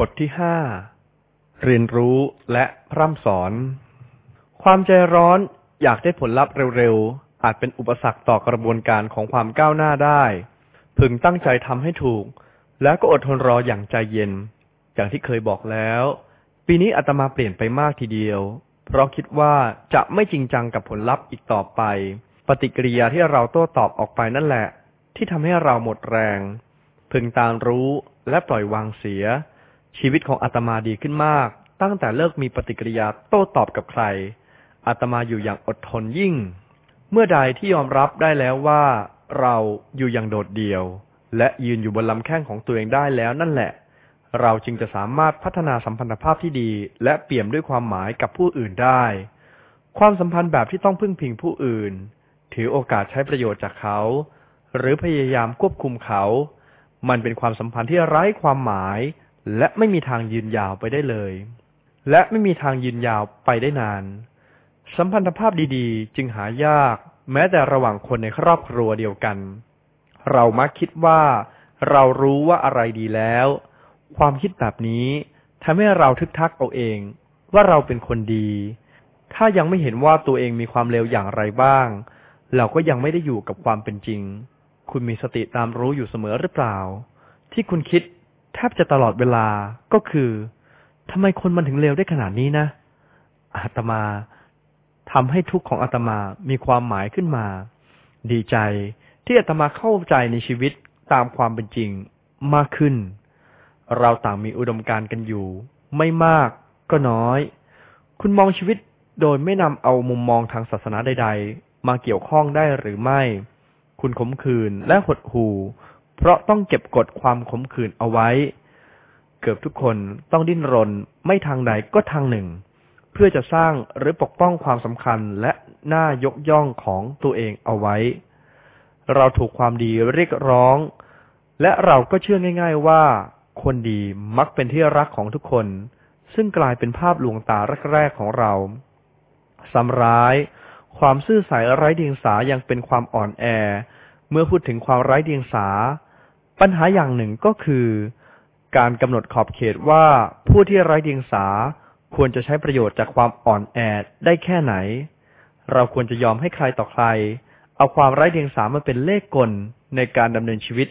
บทที่ห้าเรียนรู้และพร่ำสอน ความใจร้อนอยากได้ผลลัพธ์เร็วๆ อาจเป็นอุปสรรคต่อกระบวนการของความก้าวหน้าได้ พึงตั้งใจทำให้ถูก แล้วก็อดทนรออย่างใจเย็น อย่างที่เคยบอกแล้ว ปีนี้อาตมาเปลี่ยนไปมากทีเดียว เพราะคิดว่าจะไม่จริงจังกับผลลัพธ์อีกต่อไป ปฏิกิริยาที่เราโต้ตอบออกไปนั่นแหละ ที่ทำให้เราหมดแรง พึงตามรู้และปล่อยวางเสีย ชีวิตของอาตมาดีขึ้นมาก ตั้งแต่เลิกมีปฏิกิริยาโต้ตอบกับใครอาตมาอยู่อย่างอดทนยิ่ง เมื่อใดที่ยอมรับได้แล้วว่าเราอยู่อย่างโดดเดี่ยว และยืนอยู่บนลำแข้งของตัวเองได้แล้วนั่นแหละ เราจึงจะสามารถพัฒนาสัมพันธภาพที่ดี และเปี่ยมด้วยความหมายกับผู้อื่นได้ ความสัมพันธ์แบบที่ต้องพึ่งพิงผู้อื่น ถือโอกาสใช้ประโยชน์จากเขา หรือพยายามควบคุมเขา มันเป็นความสัมพันธ์ที่ไร้ความหมาย และไม่มีทางยืนยาวไปได้เลย และไม่มีทางยืนยาวไปได้นาน สัมพันธภาพดีๆ จึงหายาก แม้แต่ระหว่างคนในครอบครัวเดียวกัน เรามักคิดว่า เรารู้ว่าอะไรดีแล้ว ความคิดแบบนี้ทำให้เราทึกทักเอาเอง ว่าเราเป็นคนดี ถ้ายังไม่เห็นว่าตัวเองมีความเลวอย่างไรบ้าง เราก็ยังไม่ได้อยู่กับความเป็นจริง คุณมีสติตามรู้อยู่เสมอหรือเปล่า ที่คุณคิด บจะตลอดเวลาก็คือทำไมคนมันถึงเลวได้ขนาดนี้นะอาตมาทำให้ทุกข์ของอาตมามีความหมายขึ้นมา ดีใจที่อาตมาเข้าใจในชีวิตตามความเป็นจริงมากขึ้น เราต่างมีอุดมการณ์กันอยู่ ไม่มากก็น้อย คุณมองชีวิตโดยไม่นำเอามุมมองทางศาสนาใด ๆ มาเกี่ยวข้องได้หรือไม่ คุณขมขื่นและหดหู่ เพราะต้องเก็บกดความขมขื่นเอาไว้ เกือบทุกคนต้องดิ้นรนไม่ทางใดก็ทางหนึ่ง เพื่อจะสร้างหรือปกป้องความสำคัญและน่ายกย่องของตัวเองเอาไว้ เราถูกความดีเรียกร้อง และเราก็เชื่อง่าย ๆว่า คนดีมักเป็นที่รักของทุกคน ซึ่งกลายเป็นภาพลวงตาแรกๆของเราซ้ำร้าย ความซื่อสัยไร้เดียงสายังเป็นความอ่อนแอ เมื่อพูดถึงความไร้เดียงสา ปัญหาอย่างหนึ่งก็คือ การกำหนดขอบเขตว่าผู้ที่ไร้เดียงสาควรจะใช้ประโยชน์จากความอ่อนแอได้แค่ไหน เราควรจะยอมให้ใครต่อใคร เอาความไร้เดียงสามาเป็นเลขกลในการดำเนินชีวิต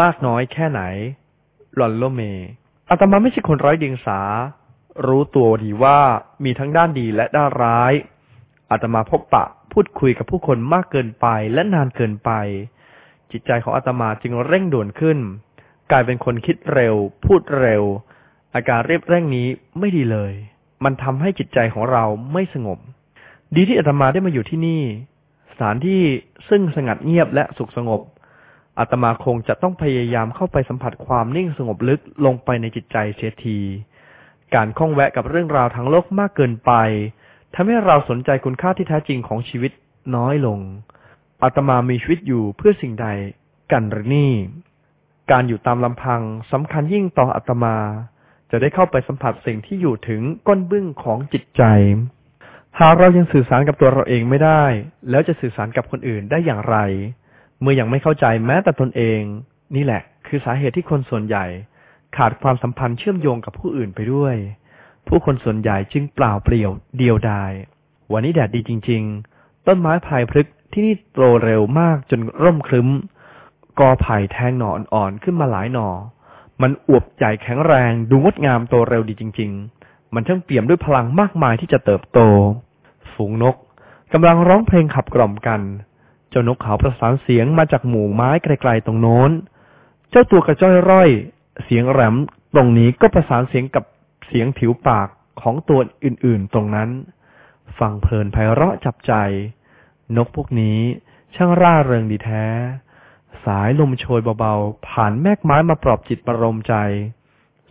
มากน้อยแค่ไหนหลอนโลเมอาตมาไม่ใช่คนไร้เดียงสา รู้ตัวดีว่ามีทั้งด้านดีและด้านร้ายอาตมาพบปะพูดคุยกับผู้คนมากเกินไปและนานเกินไป จิตใจของอาตมาจึงเร่งด่วนขึ้น กลายเป็นคนคิดเร็ว พูดเร็ว อาการเรียบเร่งนี้ไม่ดีเลย มันทำให้จิตใจของเราไม่สงบ ดีที่อาตมาได้มาอยู่ที่นี่ สถานที่ซึ่งสงัดเงียบและสุขสงบอาตมาคงจะต้องพยายามเข้าไปสัมผัสความนิ่งสงบลึกลงไปในจิตใจเสียที การข้องแวะกับเรื่องราวทางโลกมากเกินไปทำให้เราสนใจคุณค่าที่แท้จริงของชีวิตน้อยลง อาตมามีชีวิตอยู่เพื่อสิ่งใดกันหรือนี่ การอยู่ตามลำพังสำคัญยิ่งต่ออาตมา จะได้เข้าไปสัมผัสสิ่งที่อยู่ถึงก้นบึ้งของจิตใจ หากเรายังสื่อสารกับตัวเราเองไม่ได้ แล้วจะสื่อสารกับคนอื่นได้อย่างไร เมื่อยังไม่เข้าใจแม้แต่ตนเอง นี่แหละ คือสาเหตุที่คนส่วนใหญ่ ขาดความสัมพันธ์เชื่อมโยงกับผู้อื่นไปด้วย ผู้คนส่วนใหญ่จึงเปล่าเปลี่ยวเดียวดาย วันนี้แดดดีจริง ๆ ต้นไม้พายพฤกษ ที่นี่โตเร็วมากจนร่มครึ้ม กอไผ่แทงหน่ออ่อนๆขึ้นมาหลายหน่อ มันอวบใหญ่แข็งแรงดูงดงามโตเร็วดีจริง ๆ มันช่างเปี่ยมด้วยพลังมากมายที่จะเติบโต ฝูงนกกำลังร้องเพลงขับกล่อมกัน เจ้านกเขาประสานเสียงมาจากหมู่ไม้ไกลๆตรงโน้น เจ้าตัวกระจ้อยร่อย เสียงแหลมตรงนี้ก็ประสานเสียงกับเสียงผิวปากของตัวอื่นๆตรงนั้น ฟังเพลินไพเราะจับใจ นกพวกนี้ช่างร่าเริงดีแท้ สายลมโชยเบาๆ ผ่านแมกไม้มาปลอบจิตประโลมใจ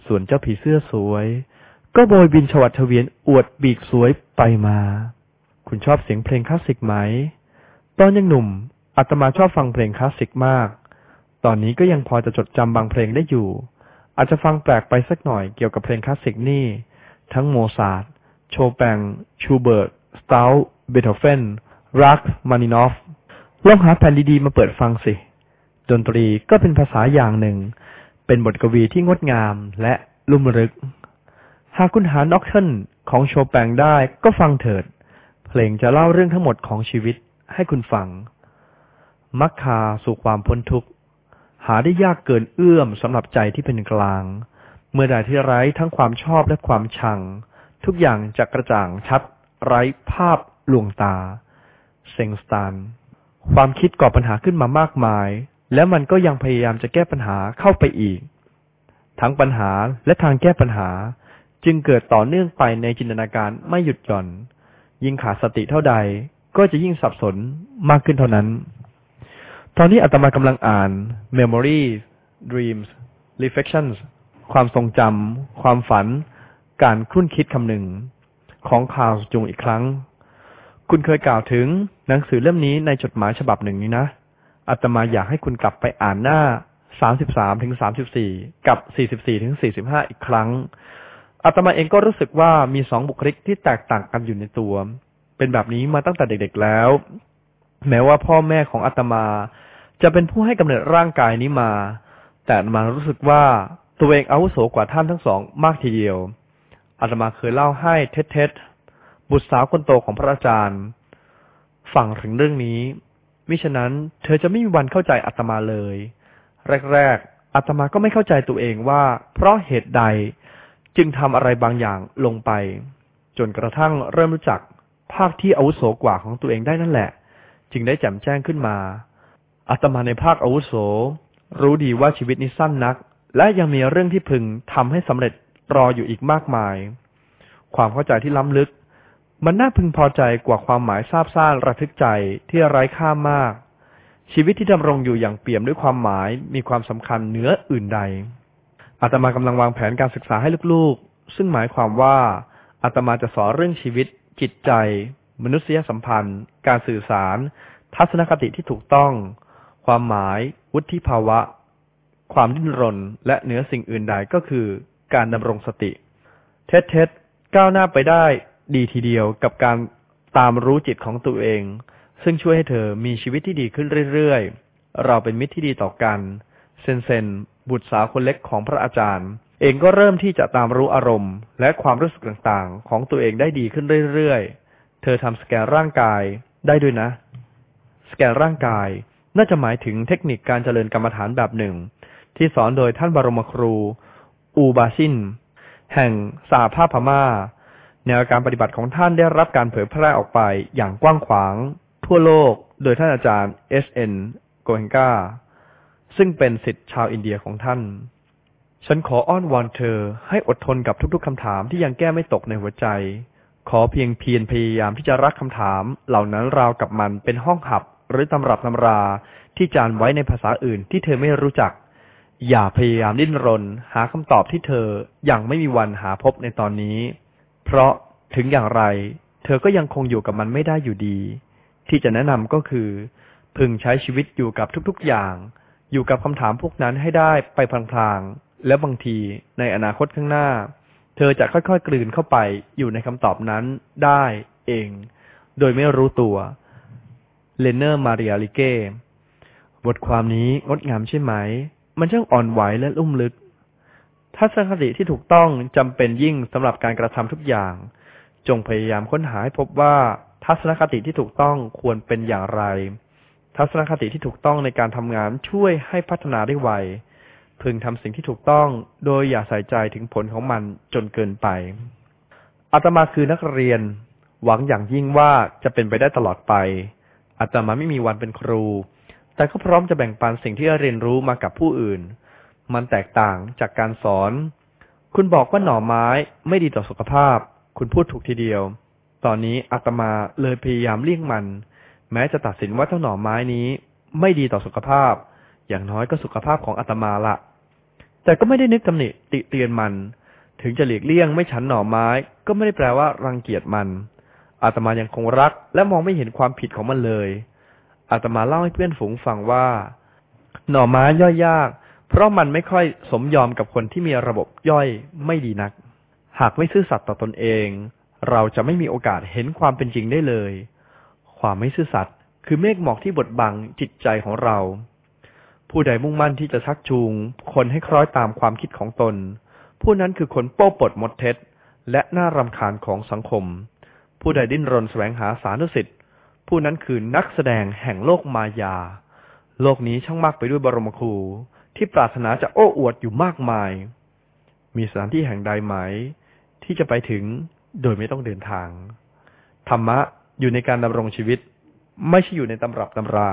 ส่วนเจ้าผีเสื้อสวย ก็โบยบินฉวัดเฉวียนอวดปีกสวยไปมา คุณชอบเสียงเพลงคลาสสิกไหม ตอนยังหนุ่มอาตมาชอบฟังเพลงคลาสสิกมาก ตอนนี้ก็ยังพอจะจดจำบางเพลงได้อยู่ อาจจะฟังแปลกไปสักหน่อยเกี่ยวกับเพลงคลาสสิกนี่ ทั้งโมซาร์ทโชแปงชูเบิร์ตสตาลเบโธเฟน รัคมานินอฟลองหาแผ่นดีๆมาเปิดฟังสิ ดนตรีก็เป็นภาษาอย่างหนึ่ง เป็นบทกวีที่งดงามและลุ่มลึก หากคุณหา nocturne ของโชแปงได้ก็ฟังเถิด เพลงจะเล่าเรื่องทั้งหมดของชีวิตให้คุณฟัง มรรคาสู่ความพ้นทุกข์ หาได้ยากเกินเอื้อมสำหรับใจที่เป็นกลาง เมื่อใดที่ไร้ทั้งความชอบและความชัง ทุกอย่างจะกระจ่างชัดไร้ภาพลวงตา ซงสตานความคิดก่อปัญหาขึ้นมามากมาย และมันก็ยังพยายามจะแก้ปัญหาเข้าไปอีก ทั้งปัญหาและทางแก้ปัญหา จึงเกิดต่อเนื่องไปในจินตนาการไม่หยุดหย่อน ยิ่งขาดสติเท่าใด ก็จะยิ่งสับสนมากขึ้นเท่านั้น ตอนนี้อาตมากำลังอ่าน Memories Dreams Reflections ความทรงจำความฝัน การครุ่นคิดคำหนึ่ง ของคาร์ลจุงอีกครั้ง คุณเคยกล่าวถึงหนังสือเล่มนี้ในจดหมายฉบับหนึ่งนี้นะอาตมาอยากให้คุณกลับไปอ่านหน้า33ถึง34กับ44ถึง45อีกครั้งอาตมาเองก็รู้สึกว่ามีสองบุคลิกที่แตกต่างกันอยู่ในตัว เป็นแบบนี้มาตั้งแต่เด็กๆแล้ว แม้ว่าพ่อแม่ของอาตมา จะเป็นผู้ให้กำเนิดร่างกายนี้มา แต่อาตมารู้สึกว่าตัวเองอาวุโสกว่าท่านทั้งสองมากทีเดียวอาตมาเคยเล่าให้เท็ด บุตรสาวคนโตของพระอาจารย์ฟังถึงเรื่องนี้ มิฉะนั้นเธอจะไม่มีวันเข้าใจอาตมาเลย แรกๆอาตมาก็ไม่เข้าใจตัวเองว่า เพราะเหตุใดจึงทำอะไรบางอย่างลงไป จนกระทั่งเริ่มรู้จักภาคที่อาวุโสกว่าของตัวเองได้นั่นแหละ จึงได้แจ่มแจ้งขึ้นมาอาตมาในภาคอาวุโส รู้ดีว่าชีวิตนี้สั้นนัก และยังมีเรื่องที่พึงทำให้สำเร็จรออยู่อีกมากมาย ความเข้าใจที่ล้ำลึก มันน่าพึงพอใจกว่าความหมายซาบซ่านระทึกใจที่ไร้ค่ามาก ชีวิตที่ดำรงอยู่อย่างเปี่ยมด้วยความหมายมีความสำคัญเหนืออื่นใดอาตมากำลังวางแผนการศึกษาให้ลูกๆ ซึ่งหมายความว่าอาตมาจะสอนเรื่องชีวิต จิตใจ มนุษยสัมพันธ์ การสื่อสาร ทัศนคติที่ถูกต้อง ความหมาย วุฒิภาวะ ความดิ้นรน และเหนือสิ่งอื่นใดก็คือ การดำรงสติ เท็ดเท็ดก้าวหน้าไปได้ ดีทีเดียวกับการตามรู้จิตของตัวเอง ซึ่งช่วยให้เธอมีชีวิตที่ดีขึ้นเรื่อยๆ เราเป็นมิตรที่ดีต่อกัน เซนเซน บุตรสาวคนเล็กของพระอาจารย์ เองก็เริ่มที่จะตามรู้อารมณ์ และความรู้สึกต่างๆ ของตัวเองได้ดีขึ้นเรื่อยๆ เธอทำสแกนร่างกายได้ด้วยนะ สแกนร่างกายน่าจะหมายถึงเทคนิคการเจริญกรรมฐานแบบหนึ่ง ที่สอนโดยท่านบรมครู อูบาชิน แห่งสาภาพพม่า แนวการปฏิบัติของท่านได้รับการเผยแพร่ออกไปอย่างกว้างขวาง ทั่วโลกโดยท่านอาจารย์เอสเอ็นโกเอ็นก้าซึ่งเป็นศิษย์ชาวอินเดียของท่าน ฉันขออ้อนวอนเธอให้อดทนกับทุกๆคำถามที่ยังแก้ไม่ตกในหัวใจ ขอเพียงเพียรพยายามที่จะรักคำถาม เหล่านั้นราวกับมันเป็นห้องหับ หรือตำรับตำราที่จารไว้ในภาษาอื่นที่เธอไม่รู้จัก อย่าพยายามดิ้นรน หาคำตอบที่เธอยังไม่มีวันหาพบในตอนนี้ เพราะถึงอย่างไร เธอก็ยังคงอยู่กับมันไม่ได้อยู่ดี ที่จะแนะนำก็คือ พึงใช้ชีวิตอยู่กับทุกๆอย่าง อยู่กับคำถามพวกนั้นให้ได้ไปพลางๆ และบางทีในอนาคตข้างหน้า เธอจะค่อยๆกลืนเข้าไปอยู่ในคำตอบนั้นได้เอง โดยไม่รู้ตัวเลนเนอร์มาริอาลิเก้บทความนี้งดงามใช่ไหม มันช่างอ่อนไหวและลุ่มลึก ทัศนคติที่ถูกต้องจำเป็นยิ่งสำหรับการกระทำทุกอย่าง จงพยายามค้นหาให้พบว่าทัศนคติที่ถูกต้องควรเป็นอย่างไร ทัศนคติที่ถูกต้องในการทำงานช่วยให้พัฒนาได้ไวพึงทำสิ่งที่ถูกต้อง โดยอย่าใส่ใจถึงผลของมันจนเกินไปอาตมาคือนักเรียน หวังอย่างยิ่งว่าจะเป็นไปได้ตลอดไปอาตมาไม่มีวันเป็นครู แต่ก็พร้อมจะแบ่งปันสิ่งที่เรียนรู้มากับผู้อื่น มันแตกต่างจากการสอน คุณบอกว่าหน่อไม้ไม่ดีต่อสุขภาพ คุณพูดถูกทีเดียว ตอนนี้อาตมาเลยพยายามเลี่ยงมัน แม้จะตัดสินว่าเจ้าหน่อไม้นี้ ไม่ดีต่อสุขภาพ อย่างน้อยก็สุขภาพของอาตมาละแต่ก็ไม่ได้นึกตำหนิติเตียนมัน ถึงจะหลีกเลี่ยงไม่ฉันหน่อไม้ ก็ไม่ได้แปลว่ารังเกียจมัน อาตมายังคงรัก และมองไม่เห็นความผิดของมันเลยอาตมาเล่าให้เพื่อนฝูงฟังว่า หน่อไม้ย่อยยาก เพราะมันไม่ค่อยสมยอมกับคนที่มีระบบย่อยไม่ดีนัก หากไม่ซื่อสัตย์ต่อตนเอง เราจะไม่มีโอกาสเห็นความเป็นจริงได้เลย ความไม่ซื่อสัตย์คือเมฆหมอกที่บดบังจิตใจของเรา ผู้ใดมุ่งมั่นที่จะชักจูง คนให้คล้อยตามความคิดของตน ผู้นั้นคือคนโป้ปดมดเท็จ และน่ารำคาญของสังคม ผู้ใดดิ้นรนแสวงหาสารุสิทธิ์ผู้นั้นคือนักแสดงแห่งโลกมายา โลกนี้ช่างมากไปด้วยบรมครู ที่ปรารถนาจะโอ้อวดอยู่มากมาย มีสถานที่แห่งใดไหม ที่จะไปถึงโดยไม่ต้องเดินทาง ธรรมะอยู่ในการดำรงชีวิต ไม่ใช่อยู่ในตำรับตำรา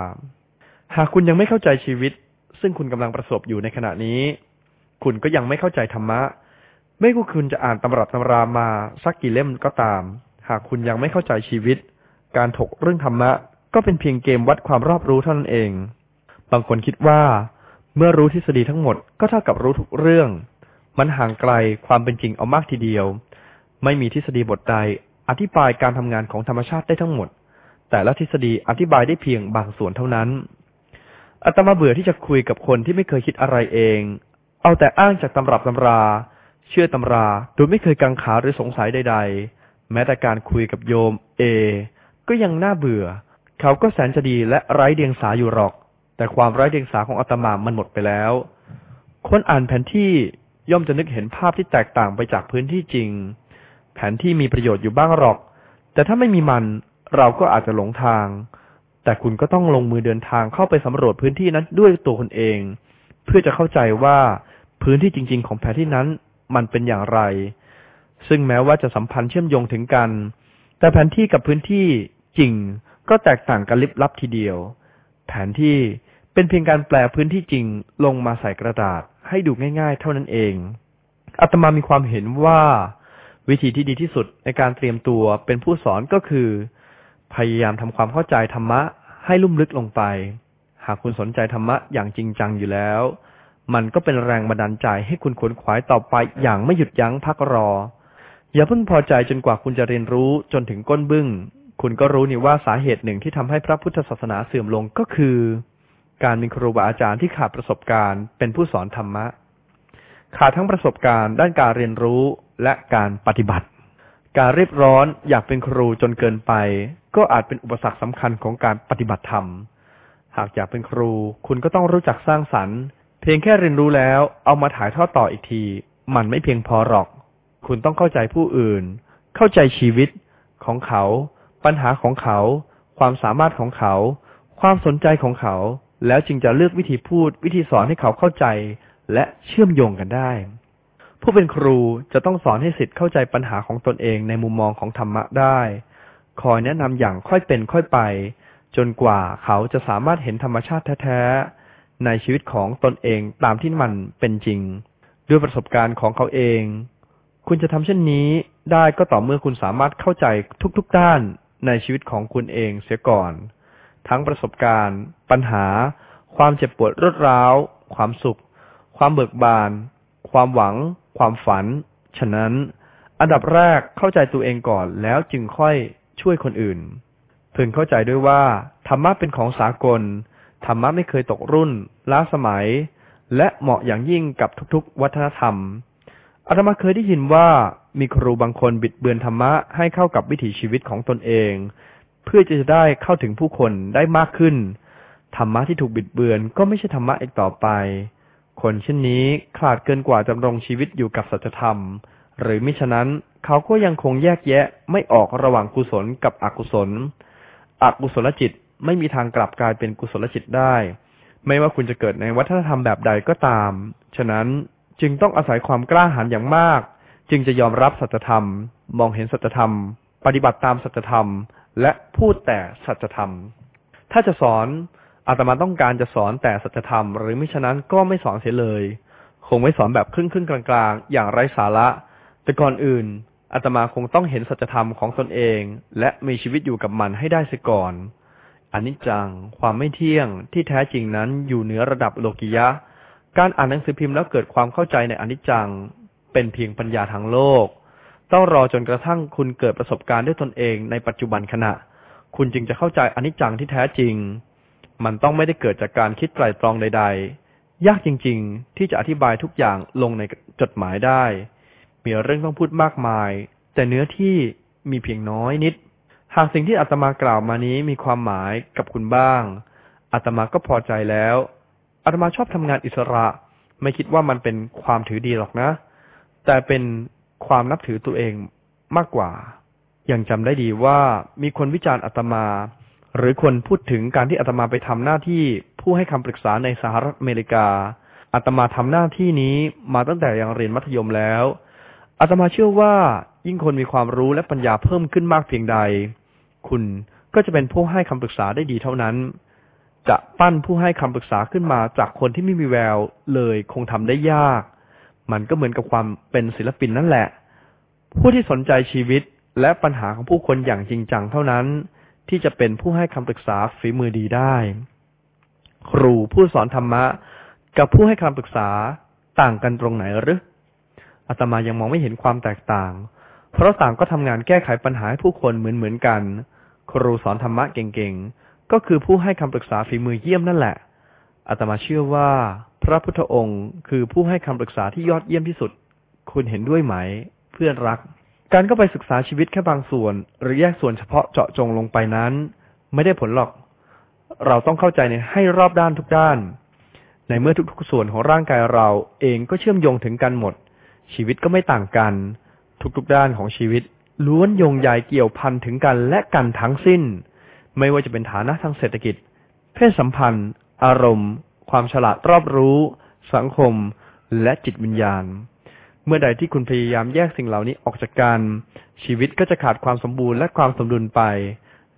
หากคุณยังไม่เข้าใจชีวิต ซึ่งคุณกำลังประสบอยู่ในขณะนี้ คุณก็ยังไม่เข้าใจธรรมะ ไม่ว่าคุณจะอ่านตำรับตำรามาสักกี่เล่มก็ตาม หากคุณยังไม่เข้าใจชีวิต การถกเรื่องธรรมะ ก็เป็นเพียงเกมวัดความรอบรู้เท่านั้นเอง บางคนคิดว่า เมื่อรู้ทฤษฎีทั้งหมดก็เท่ากับรู้ทุกเรื่อง มันห่างไกลความเป็นจริงเอามากทีเดียว ไม่มีทฤษฎีบทใด อธิบายการทำงานของธรรมชาติได้ทั้งหมด แต่ละทฤษฎีอธิบายได้เพียงบางส่วนเท่านั้นอาตมาเบื่อที่จะคุยกับคนที่ไม่เคยคิดอะไรเอง เอาแต่อ้างจากตำรับตำรา เชื่อตำราโดยไม่เคยกังขาหรือสงสัยใด ๆ แม้แต่การคุยกับโยมเอ ก็ยังน่าเบื่อ เขาก็แสนจะดีและไร้เดียงสาอยู่หรอก แต่ความไร้เดียงสาของอาตมามันหมดไปแล้ว คนอ่านแผนที่ย่อมจะนึกเห็นภาพที่แตกต่างไปจากพื้นที่จริง แผนที่มีประโยชน์อยู่บ้างหรอก แต่ถ้าไม่มีมันเราก็อาจจะหลงทาง แต่คุณก็ต้องลงมือเดินทางเข้าไปสำรวจพื้นที่นั้นด้วยตัวคุณเอง เพื่อจะเข้าใจว่าพื้นที่จริง ๆ ของแผนที่นั้นมันเป็นอย่างไร ซึ่งแม้ว่าจะสัมพันธ์เชื่อมโยงถึงกัน แต่แผนที่กับพื้นที่จริงก็แตกต่างกันลิบลับทีเดียว แผนที่ เป็นเพียงการแปลพื้นที่จริงลงมาใส่กระดาษให้ดูง่าย ๆ เท่านั้นเองอาตมามีความเห็นว่า วิธีที่ดีที่สุดในการเตรียมตัวเป็นผู้สอนก็คือ พยายามทำความเข้าใจธรรมะให้ลุ่มลึกลงไป หากคุณสนใจธรรมะอย่างจริงจังอยู่แล้ว มันก็เป็นแรงบันดาลใจให้คุณขวนขวายต่อไปอย่างไม่หยุดยั้งพักรอ อย่าเพิ่งพอใจจนกว่าคุณจะเรียนรู้จนถึงก้นบึ้ง คุณก็รู้นี่ว่าสาเหตุหนึ่งที่ทำให้พระพุทธศาสนาเสื่อมลงก็คือ การมีครูบาอาจารย์ที่ขาดประสบการณ์ เป็นผู้สอนธรรมะ ขาดทั้งประสบการณ์ ด้านการเรียนรู้และการปฏิบัติ การรีบร้อนอยากเป็นครูจนเกินไป ก็อาจเป็นอุปสรรคสำคัญของการปฏิบัติธรรม หากอยากเป็นครู คุณก็ต้องรู้จักสร้างสรรค์ เพียงแค่เรียนรู้แล้ว เอามาถ่ายทอดต่ออีกที มันไม่เพียงพอหรอก คุณต้องเข้าใจผู้อื่น เข้าใจชีวิตของเขา ปัญหาของเขา ความสามารถของเขา ความสนใจของเขา แล้วจึงจะเลือกวิธีพูดวิธีสอนให้เขาเข้าใจ และเชื่อมโยงกันได้ ผู้เป็นครูจะต้องสอนให้สิทธิ์เข้าใจปัญหาของตนเองในมุมมองของธรรมะได้ คอยแนะนำอย่างค่อยเป็นค่อยไป จนกว่าเขาจะสามารถเห็นธรรมชาติแท้ๆในชีวิตของตนเองตามที่มันเป็นจริง ด้วยประสบการณ์ของเขาเอง คุณจะทำเช่นนี้ได้ก็ต่อเมื่อคุณสามารถเข้าใจทุกๆด้านในชีวิตของคุณเองเสียก่อน ทั้งประสบการณ์ ปัญหา ความเจ็บปวดรวดร้าว ความสุข ความเบิกบาน ความหวัง ความฝัน ฉะนั้น อันดับแรกเข้าใจตัวเองก่อนแล้วจึงค่อยช่วยคนอื่นพึงเข้าใจด้วยว่าธรรมะเป็นของสากล ธรรมะไม่เคยตกรุ่น ล้าสมัย และเหมาะอย่างยิ่งกับทุกๆ วัฒนธรรมอาตมาเคยได้ยินว่ามีครูบางคนบิดเบือนธรรมะให้เข้ากับวิถีชีวิตของตนเอง เพื่อจะได้เข้าถึงผู้คนได้มากขึ้น ธรรมะที่ถูกบิดเบือนก็ไม่ใช่ธรรมะอีกต่อไป คนเช่นนี้ขาดเกินกว่าจำรงชีวิตอยู่กับสัจธรรม หรือมิฉะนั้นเขาก็ยังคงแยกแยะไม่ออกระหว่างกุศลกับอกุศล อกุศลจิตไม่มีทางกลับกลายเป็นกุศลจิตได้ ไม่ว่าคุณจะเกิดในวัฒนธรรมแบบใดก็ตาม ฉะนั้นจึงต้องอาศัยความกล้าหาญอย่างมาก จึงจะยอมรับสัจธรรม มองเห็นสัจธรรม ปฏิบัติตามสัจธรรม และพูดแต่สัจธรรม ถ้าจะสอนอาตมาต้องการจะสอนแต่สัจธรรม หรือมิฉะนั้นก็ไม่สอนเสียเลย คงไม่สอนแบบครึ่งครึ่งกลางๆ อย่างไร้สาระ แต่ก่อนอื่นอาตมาคงต้องเห็นสัจธรรมของตนเอง และมีชีวิตอยู่กับมันให้ได้เสียก่อนอนิจจัง ความไม่เที่ยงที่แท้จริงนั้นอยู่เหนือระดับโลกิยะ การอ่านหนังสือพิมพ์แล้วเกิดความเข้าใจในอนิจจัง เป็นเพียงปัญญาทางโลก ต้องรอจนกระทั่งคุณเกิดประสบการณ์ด้วยตนเองในปัจจุบันขณะ คุณจึงจะเข้าใจอนิจจังที่แท้จริง มันต้องไม่ได้เกิดจากการคิดไตรตรองใด ๆ ยากจริง ๆ ที่จะอธิบายทุกอย่างลงในจดหมายได้ มีเรื่องต้องพูดมากมาย แต่เนื้อที่มีเพียงน้อยนิด หากสิ่งที่อาตมากล่าวมานี้มีความหมายกับคุณบ้างอาตมาก็พอใจแล้วอาตมาชอบทำงานอิสระ ไม่คิดว่ามันเป็นความถือดีหรอกนะ แต่เป็น ความนับถือตัวเองมากกว่า ยังจำได้ดีว่ามีคนวิจารณ์อาตมา หรือคนพูดถึงการที่อาตมาไปทำหน้าที่ผู้ให้คำปรึกษาในสหรัฐอเมริกาอาตมาทำหน้าที่นี้มาตั้งแต่ยังเรียนมัธยมแล้วอาตมาเชื่อว่ายิ่งคนมีความรู้และปัญญาเพิ่มขึ้นมากเพียงใด คุณก็จะเป็นผู้ให้คำปรึกษาได้ดีเท่านั้น จะปั้นผู้ให้คำปรึกษาขึ้นมาจากคนที่ไม่มีแววเลยคงทำได้ยาก มันก็เหมือนกับความเป็นศิลปินนั่นแหละ ผู้ที่สนใจชีวิตและปัญหาของผู้คนอย่างจริงจังเท่านั้น ที่จะเป็นผู้ให้คำปรึกษาฝีมือดีได้ ครูผู้สอนธรรมะ กับผู้ให้คำปรึกษาต่างกันตรงไหนหรืออาตมายังมองไม่เห็นความแตกต่าง เพราะต่างก็ทำงานแก้ไขปัญหาให้ผู้คนเหมือนเหมือนกัน ครูสอนธรรมะเก่งๆ ก็คือผู้ให้คำปรึกษาฝีมือเยี่ยมนั่นแหละ อาตมาเชื่อว่า พระพุทธองค์คือผู้ให้คำปรึกษาที่ยอดเยี่ยมที่สุด คุณเห็นด้วยไหม เพื่อนรัก การก็ไปศึกษาชีวิตแค่บางส่วน หรือแยกส่วนเฉพาะเจาะจงลงไปนั้น ไม่ได้ผลหรอก เราต้องเข้าใจในให้รอบด้านทุกด้าน ในเมื่อทุกๆส่วนของร่างกายเราเองก็เชื่อมโยงถึงกันหมด ชีวิตก็ไม่ต่างกัน ทุกๆด้านของชีวิต ล้วนโยงใยเกี่ยวพันถึงกันและกันทั้งสิ้น ไม่ว่าจะเป็นฐานะทางเศรษฐกิจ เพศสัมพันธ์ อารมณ์ ความฉลาดรอบรู้ สังคม และจิตวิญญาณ เมื่อใดที่คุณพยายามแยกสิ่งเหล่านี้ออกจากกัน ชีวิตก็จะขาดความสมบูรณ์และความสมดุลไป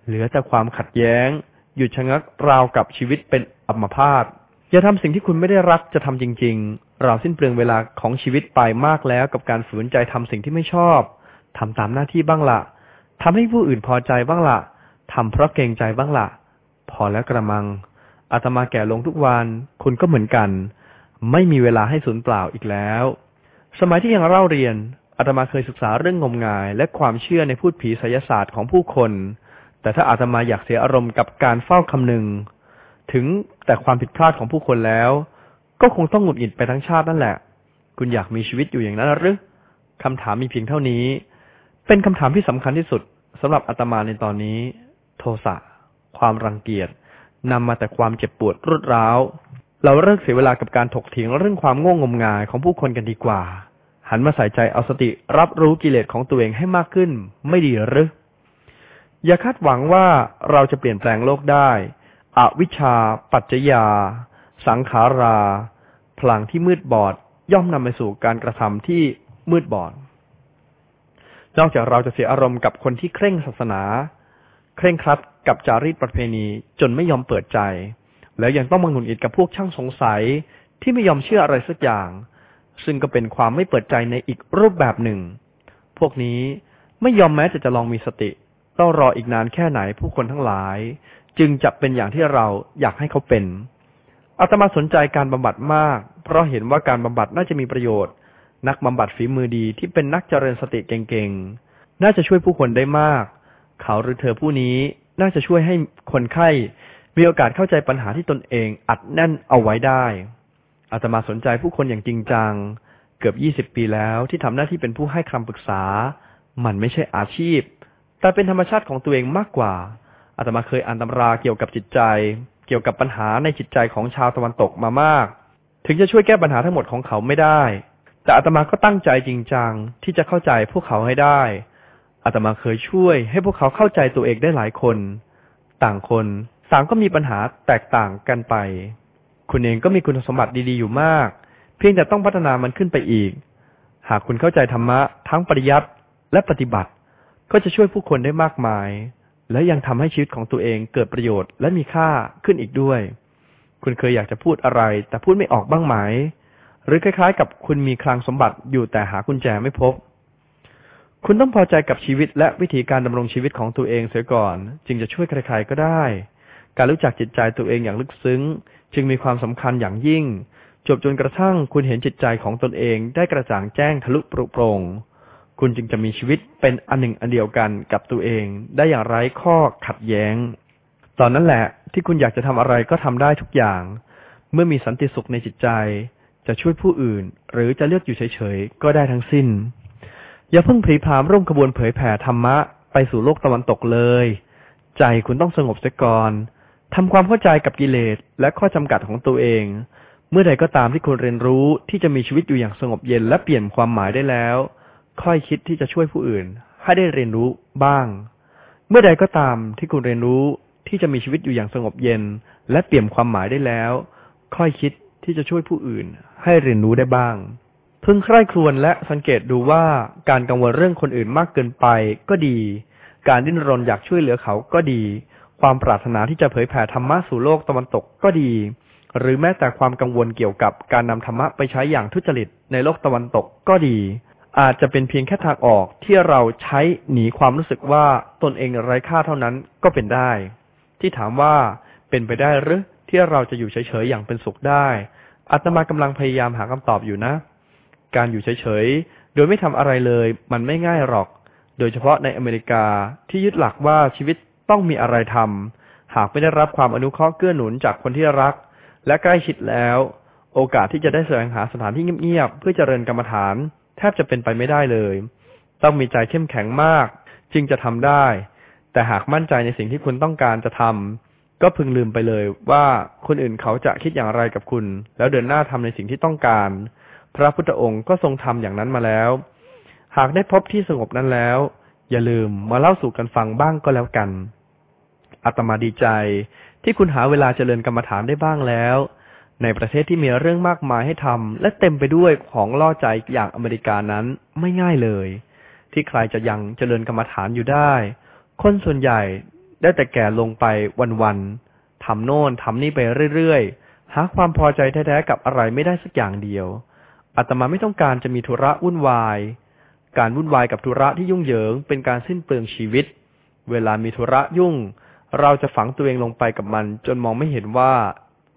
เหลือแต่ความขัดแย้ง หยุดชะงักราวกับชีวิตเป็นอัมพาตอย่าทำสิ่งที่คุณไม่ได้รักจะทำจริง ๆ เราสิ้นเปลืองเวลาของชีวิตไปมากแล้วกับการฝืนใจทำสิ่งที่ไม่ชอบทำตามหน้าที่บ้างละทำให้ผู้อื่นพอใจบ้างละทำเพราะเกรงใจบ้างละพอแล้วกระมัง อาตมาแก่ลงทุกวัน คุณก็เหมือนกัน ไม่มีเวลาให้สูญเปล่าอีกแล้ว สมัยที่ยังเล่าเรียนอาตมาเคยศึกษาเรื่องงมงาย และความเชื่อในพูดผีไสยศาสตร์ของผู้คน แต่ถ้าอาตมาอยากเสียอารมณ์กับการเฝ้าคำนึง ถึงแต่ความผิดพลาดของผู้คนแล้ว ก็คงต้องหงุดหงิดไปทั้งชาตินั่นแหละ คุณอยากมีชีวิตอยู่อย่างนั้นหรือคำถามมีเพียงเท่านี้ เป็นคำถามที่สำคัญที่สุดสำหรับอาตมาในตอนนี้ โทสะความรังเกียจ นำมาแต่ความเจ็บปวดรุดร้าว เราเลิกเสียเวลากับการถกเถียงเรื่องความโง่งมงายของผู้คนกันดีกว่า หันมาใส่ใจเอาสติรับรู้กิเลสของตัวเองให้มากขึ้น ไม่ดีหรือ อย่าคาดหวังว่าเราจะเปลี่ยนแปลงโลกได้ อวิชชา ปัจจยา สังขารา พลังที่มืดบอดย่อมนำไปสู่การกระทำที่มืดบอด นอกจากเราจะเสียอารมณ์กับคนที่เคร่งศาสนา เคร่งครัดกับจารีตประเพณีจนไม่ยอมเปิดใจ แล้วยังต้องมาหงุดหงิดกับพวกช่างสงสัยที่ไม่ยอมเชื่ออะไรสักอย่าง ซึ่งก็เป็นความไม่เปิดใจในอีกรูปแบบหนึ่ง พวกนี้ไม่ยอมแม้จะจะลองมีสติ ต้องรออีกนานแค่ไหนผู้คนทั้งหลาย จึงจะเป็นอย่างที่เราอยากให้เขาเป็นอาตมาสนใจการบำบัดมาก เพราะเห็นว่าการบำบัดน่าจะมีประโยชน์ นักบำบัดฝีมือดีที่เป็นนักเจริญสติเก่งๆ น่าจะช่วยผู้คนได้มาก เขาหรือเธอผู้นี้น่าจะช่วยให้คนไข้มีโอกาสเข้าใจปัญหาที่ตนเองอัดแน่นเอาไว้ได้ อาตมาสนใจผู้คนอย่างจริงจัง เกือบยี่สิบปีแล้วที่ทำหน้าที่เป็นผู้ให้คำปรึกษา มันไม่ใช่อาชีพ แต่เป็นธรรมชาติของตัวเองมากกว่า อาตมาเคยอ่านตำราเกี่ยวกับจิตใจ เกี่ยวกับปัญหาในจิตใจของชาวตะวันตกมามาก ถึงจะช่วยแก้ปัญหาทั้งหมดของเขาไม่ได้ แต่อาตมาก็ตั้งใจจริงจังที่จะเข้าใจพวกเขาให้ได้ อาตมาเคยช่วยให้พวกเขาเข้าใจตัวเองได้หลายคน ต่างคนต่างก็มีปัญหาแตกต่างกันไป คุณเองก็มีคุณสมบัติดีๆอยู่มาก เพียงแต่ต้องพัฒนามันขึ้นไปอีก หากคุณเข้าใจธรรมะทั้งปริยัติและปฏิบัติ ก็จะช่วยผู้คนได้มากมาย และยังทำให้ชีวิตของตัวเองเกิดประโยชน์และมีค่าขึ้นอีกด้วย คุณเคยอยากจะพูดอะไร แต่พูดไม่ออกบ้างไหม หรือคล้ายๆ กับคุณมีคลังสมบัติอยู่แต่หากุญแจไม่พบ คุณต้องพอใจกับชีวิตและวิธีการดำรงชีวิตของตัวเองเสียก่อน จึงจะช่วยใครๆก็ได้ การรู้จักจิตใจตัวเองอย่างลึกซึ้ง จึงมีความสำคัญอย่างยิ่ง จบจนกระทั่งคุณเห็นจิตใจของตนเองได้กระจ่างแจ้งทะลุปรุโปร่งคุณจึงจะมีชีวิตเป็นอันหนึ่งอันเดียวกันกับตัวเอง ได้อย่างไร้ข้อขัดแย้ง ตอนนั้นแหละที่คุณอยากจะทำอะไรก็ทำได้ทุกอย่าง เมื่อมีสันติสุขในจิตใจ จะช่วยผู้อื่น หรือจะเลือกอยู่เฉยๆก็ได้ทั้งสิ้น อย่าเพิ่งพลีพรามร่วมขบวนเผยแผ่ธรรมะไปสู่โลกตะวันตกเลย ใจคุณต้องสงบเสียก่อนทำความเข้าใจกับกิเลสและข้อจำกัดของตัวเอง เมื่อใดก็ตามที่คุณเรียนรู้ที่จะมีชีวิตอยู่อย่างสงบเย็นและเปลี่ยนความหมายได้แล้ว ค่อยคิดที่จะช่วยผู้อื่น ให้ได้เรียนรู้บ้าง เมื่อใดก็ตามที่คุณเรียนรู้ที่จะมีชีวิตอยู่อย่างสงบเย็น และเปลี่ยนความหมายได้แล้ว ค่อยคิดที่จะช่วยผู้อื่น ให้เรียนรู้ได้บ้าง พึงใคร่ครวญและสังเกตดูว่าการกังวลเรื่องคนอื่นมากเกินไปก็ดี การดิ้นรนอยากช่วยเหลือเขาก็ดี ความปรารถนาที่จะเผยแผ่ธรรมะสู่โลกตะวันตกก็ดี หรือแม้แต่ความกังวลเกี่ยวกับการนำธรรมะไปใช้อย่างทุจริตในโลกตะวันตกก็ดี อาจจะเป็นเพียงแค่ทางออกที่เราใช้หนีความรู้สึกว่าตนเองไร้ค่าเท่านั้นก็เป็นได้ ที่ถามว่าเป็นไปได้หรือที่เราจะอยู่เฉยๆอย่างเป็นสุขได้อาตมากำลังพยายามหาคำตอบอยู่นะ การอยู่เฉยๆ โดยไม่ทำอะไรเลยมันไม่ง่ายหรอก โดยเฉพาะในอเมริกาที่ยึดหลักว่าชีวิตต้องมีอะไรทำหากไม่ได้รับความอนุเคราะห์เกื้อหนุนจากคนที่รัก และใกล้ชิดแล้ว โอกาสที่จะได้แสวงหาสถานที่เงียบๆเพื่อเจริญกรรมฐาน แทบจะเป็นไปไม่ได้เลย ต้องมีใจเข้มแข็งมาก จึงจะทำได้ แต่หากมั่นใจในสิ่งที่คุณต้องการจะทำก็พึงลืมไปเลยว่าคนอื่นเขาจะคิดอย่างไรกับคุณ แล้วเดินหน้าทำในสิ่งที่ต้องการ พระพุทธองค์ก็ทรงทำอย่างนั้นมาแล้ว หากได้พบที่สงบนั้นแล้ว อย่าลืมมาเล่าสู่กันฟังบ้างก็แล้วกันอาตมาดีใจที่คุณหาเวลาเจริญกรรมฐานได้บ้างแล้ว ในประเทศที่มีเรื่องมากมายให้ทำและเต็มไปด้วยของล่อใจอย่างอเมริกานั้นไม่ง่ายเลย ที่ใครจะยังเจริญกรรมฐานอยู่ได้ คนส่วนใหญ่ได้แต่แก่ลงไปวันๆทำโน่นทำนี่ไปเรื่อยๆหาความพอใจแท้ๆกับอะไรไม่ได้สักอย่างเดียว อาตมาไม่ต้องการจะมีธุระวุ่นวาย การวุ่นวายกับธุระที่ยุ่งเหยิง เป็นการสิ้นเปลืองชีวิต เวลามีธุระยุ่ง เราจะฝังตัวเองลงไปกับมัน จนมองไม่เห็นว่า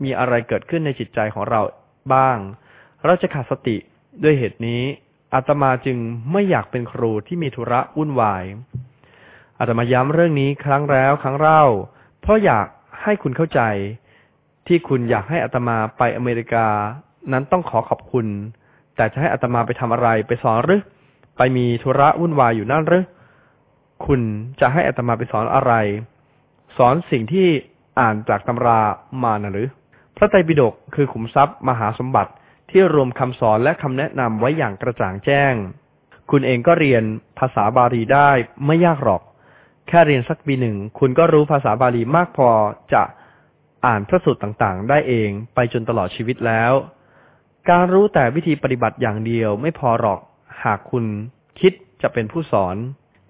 มีอะไรเกิดขึ้นในจิตใจของเราบ้าง เราจะขาดสติด้วยเหตุนี้อาตมาจึงไม่อยากเป็นครูที่มีธุระวุ่นวายอาตมาย้ำเรื่องนี้ครั้งแล้วครั้งเล่า เพราะอยากให้คุณเข้าใจ ที่คุณอยากให้อาตมาไปอเมริกา นั้นต้องขอขอบคุณ แต่จะให้อาตมาไปทำอะไรไปสอนหรือ ไปมีธุระวุ่นวายอยู่นั่นหรือ คุณจะให้อาตมาไปสอนอะไร สอนสิ่งที่อ่านจากตำรามานะหรือ พระไตรปิฎกคือขุมทรัพย์มหาสมบัติที่รวมคำสอนและคำแนะนำไว้อย่างกระจ่างแจ้ง คุณเองก็เรียนภาษาบาลีได้ไม่ยากหรอก แค่เรียนสักปีหนึ่ง คุณก็รู้ภาษาบาลีมากพอจะอ่านพระสูตรต่างๆ ได้เองไปจนตลอดชีวิตแล้ว การรู้แต่วิธีปฏิบัติอย่างเดียวไม่พอหรอก หากคุณคิดจะเป็นผู้สอน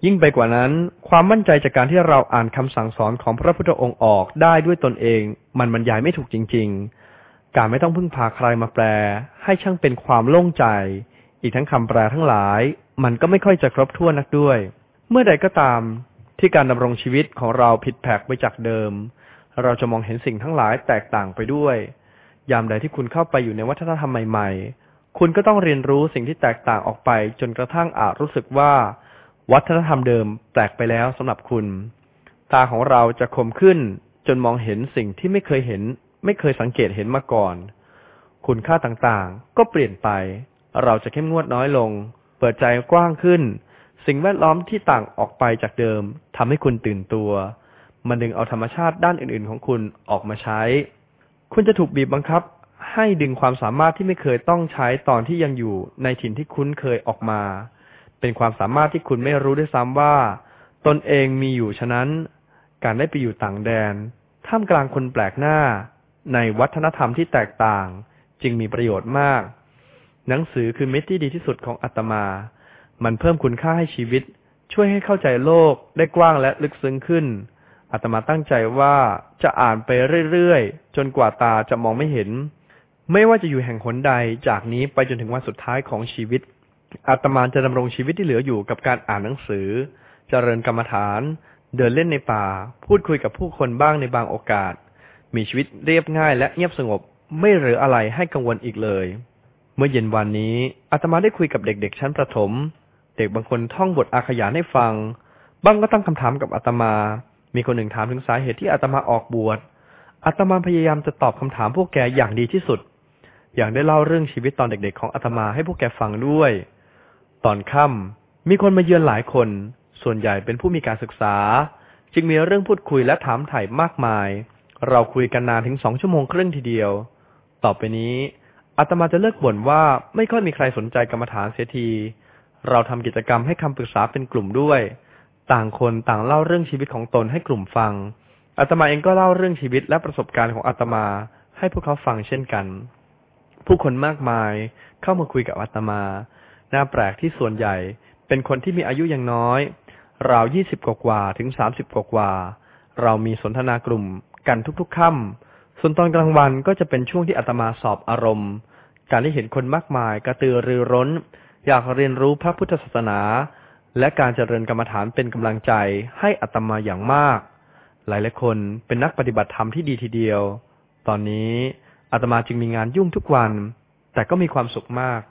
ยิ่งไปกว่านั้น ความมั่นใจจากการที่เราอ่านคำสั่งสอนของพระพุทธองค์ออกได้ด้วยตนเอง มันบรรยายไม่ถูกจริง ๆ การไม่ต้องพึ่งพาใครมาแปล ให้ช่างเป็นความโล่งใจ อีกทั้งคำแปลทั้งหลาย มันก็ไม่ค่อยจะครบถ้วนนักด้วย เมื่อใดก็ตาม ที่การดำรงชีวิตของเราผิดแผกไปจากเดิม เราจะมองเห็นสิ่งทั้งหลายแตกต่างไปด้วย ยามใดที่คุณเข้าไปอยู่ในวัฒนธรรมใหม่ๆ คุณก็ต้องเรียนรู้สิ่งที่แตกต่างออกไป จนกระทั่งอาจรู้สึกว่า วัฒนธรรมเดิมแปลกไปแล้วสำหรับคุณ ตาของเราจะคมขึ้น จนมองเห็นสิ่งที่ไม่เคยเห็น ไม่เคยสังเกตเห็นมาก่อน คุณค่าต่างๆ ก็เปลี่ยนไป เราจะเข้มงวดน้อยลง เปิดใจกว้างขึ้น สิ่งแวดล้อมที่ต่างออกไปจากเดิมทำให้คุณตื่นตัว มันดึงเอาธรรมชาติด้านอื่นๆ ของคุณออกมาใช้ คุณจะถูกบีบบังคับ ให้ดึงความสามารถที่ไม่เคยต้องใช้ตอนที่ยังอยู่ในถิ่นที่คุ้นเคยออกมา เป็นความสามารถที่คุณไม่รู้ด้วยซ้ำว่า ตนเองมีอยู่ฉะนั้น การได้ไปอยู่ต่างแดน ท่ามกลางคนแปลกหน้า ในวัฒนธรรมที่แตกต่าง จึงมีประโยชน์มาก หนังสือคือเม็ดที่ดีที่สุดของอาตมา มันเพิ่มคุณค่าให้ชีวิต ช่วยให้เข้าใจโลกได้กว้างและลึกซึ้งขึ้น อาตมาตั้งใจว่าจะอ่านไปเรื่อยๆ จนกว่าตาจะมองไม่เห็น ไม่ว่าจะอยู่แห่งหนใดจากนี้ไปจนถึงวันสุดท้ายของชีวิต อาตมาจะดำรงชีวิตที่เหลืออยู่กับการอ่านหนังสือ เจริญกรรมฐาน เดินเล่นในป่า พูดคุยกับผู้คนบ้างในบางโอกาส มีชีวิตเรียบง่ายและเงียบสงบ ไม่เหลืออะไรให้กังวลอีกเลย เมื่อเย็นวันนี้อาตมาได้คุยกับเด็ก ๆ ชั้นประถม เด็กบางคนท่องบทอาขยานให้ฟัง บ้างก็ตั้งคำถามกับอาตมา มีคนหนึ่งถามถึงสาเหตุที่อาตมาออกบวชอาตมาพยายามจะตอบคำถามพวกแกอย่างดีที่สุด อย่างได้เล่าเรื่องชีวิตตอนเด็กๆ ของอาตมาให้พวกแกฟังด้วย ตอนค่ำมีคนมาเยือนหลายคน ส่วนใหญ่เป็นผู้มีการศึกษา จึงมีเรื่องพูดคุยและถามถ่ายมากมาย เราคุยกันนานถึงสองชั่วโมงครึ่งทีเดียว ต่อไปนี้อาตมาจะเลิกบ่นว่าไม่ค่อยมีใครสนใจกรรมฐานเสียที เราทำกิจกรรมให้คำปรึกษาเป็นกลุ่มด้วย ต่างคนต่างเล่าเรื่องชีวิตของตนให้กลุ่มฟังอาตมาเองก็เล่าเรื่องชีวิตและประสบการณ์ของอาตมาให้พวกเขาฟังเช่นกัน ผู้คนมากมายเข้ามาคุยกับอาตมาน่าแปลกที่ส่วนใหญ่ เป็นคนที่มีอายุยังน้อย ราวยี่สิบกว่าถึงสามสิบกว่า เรามีสนทนากลุ่มกันทุกๆค่ำส่วนตอนกลางวันก็จะเป็นช่วงที่อาตมาสอบอารมณ์ การที่เห็นคนมากมายกระตือรือร้น อยากเรียนรู้พระพุทธศาสนา และการเจริญกรรมฐานเป็นกำลังใจให้อาตมาอย่างมาก หลายหลายคนเป็นนักปฏิบัติธรรมที่ดีทีเดียว ตอนนี้อาตมาจึงมีงานยุ่งทุกวัน แต่ก็มีความสุขมาก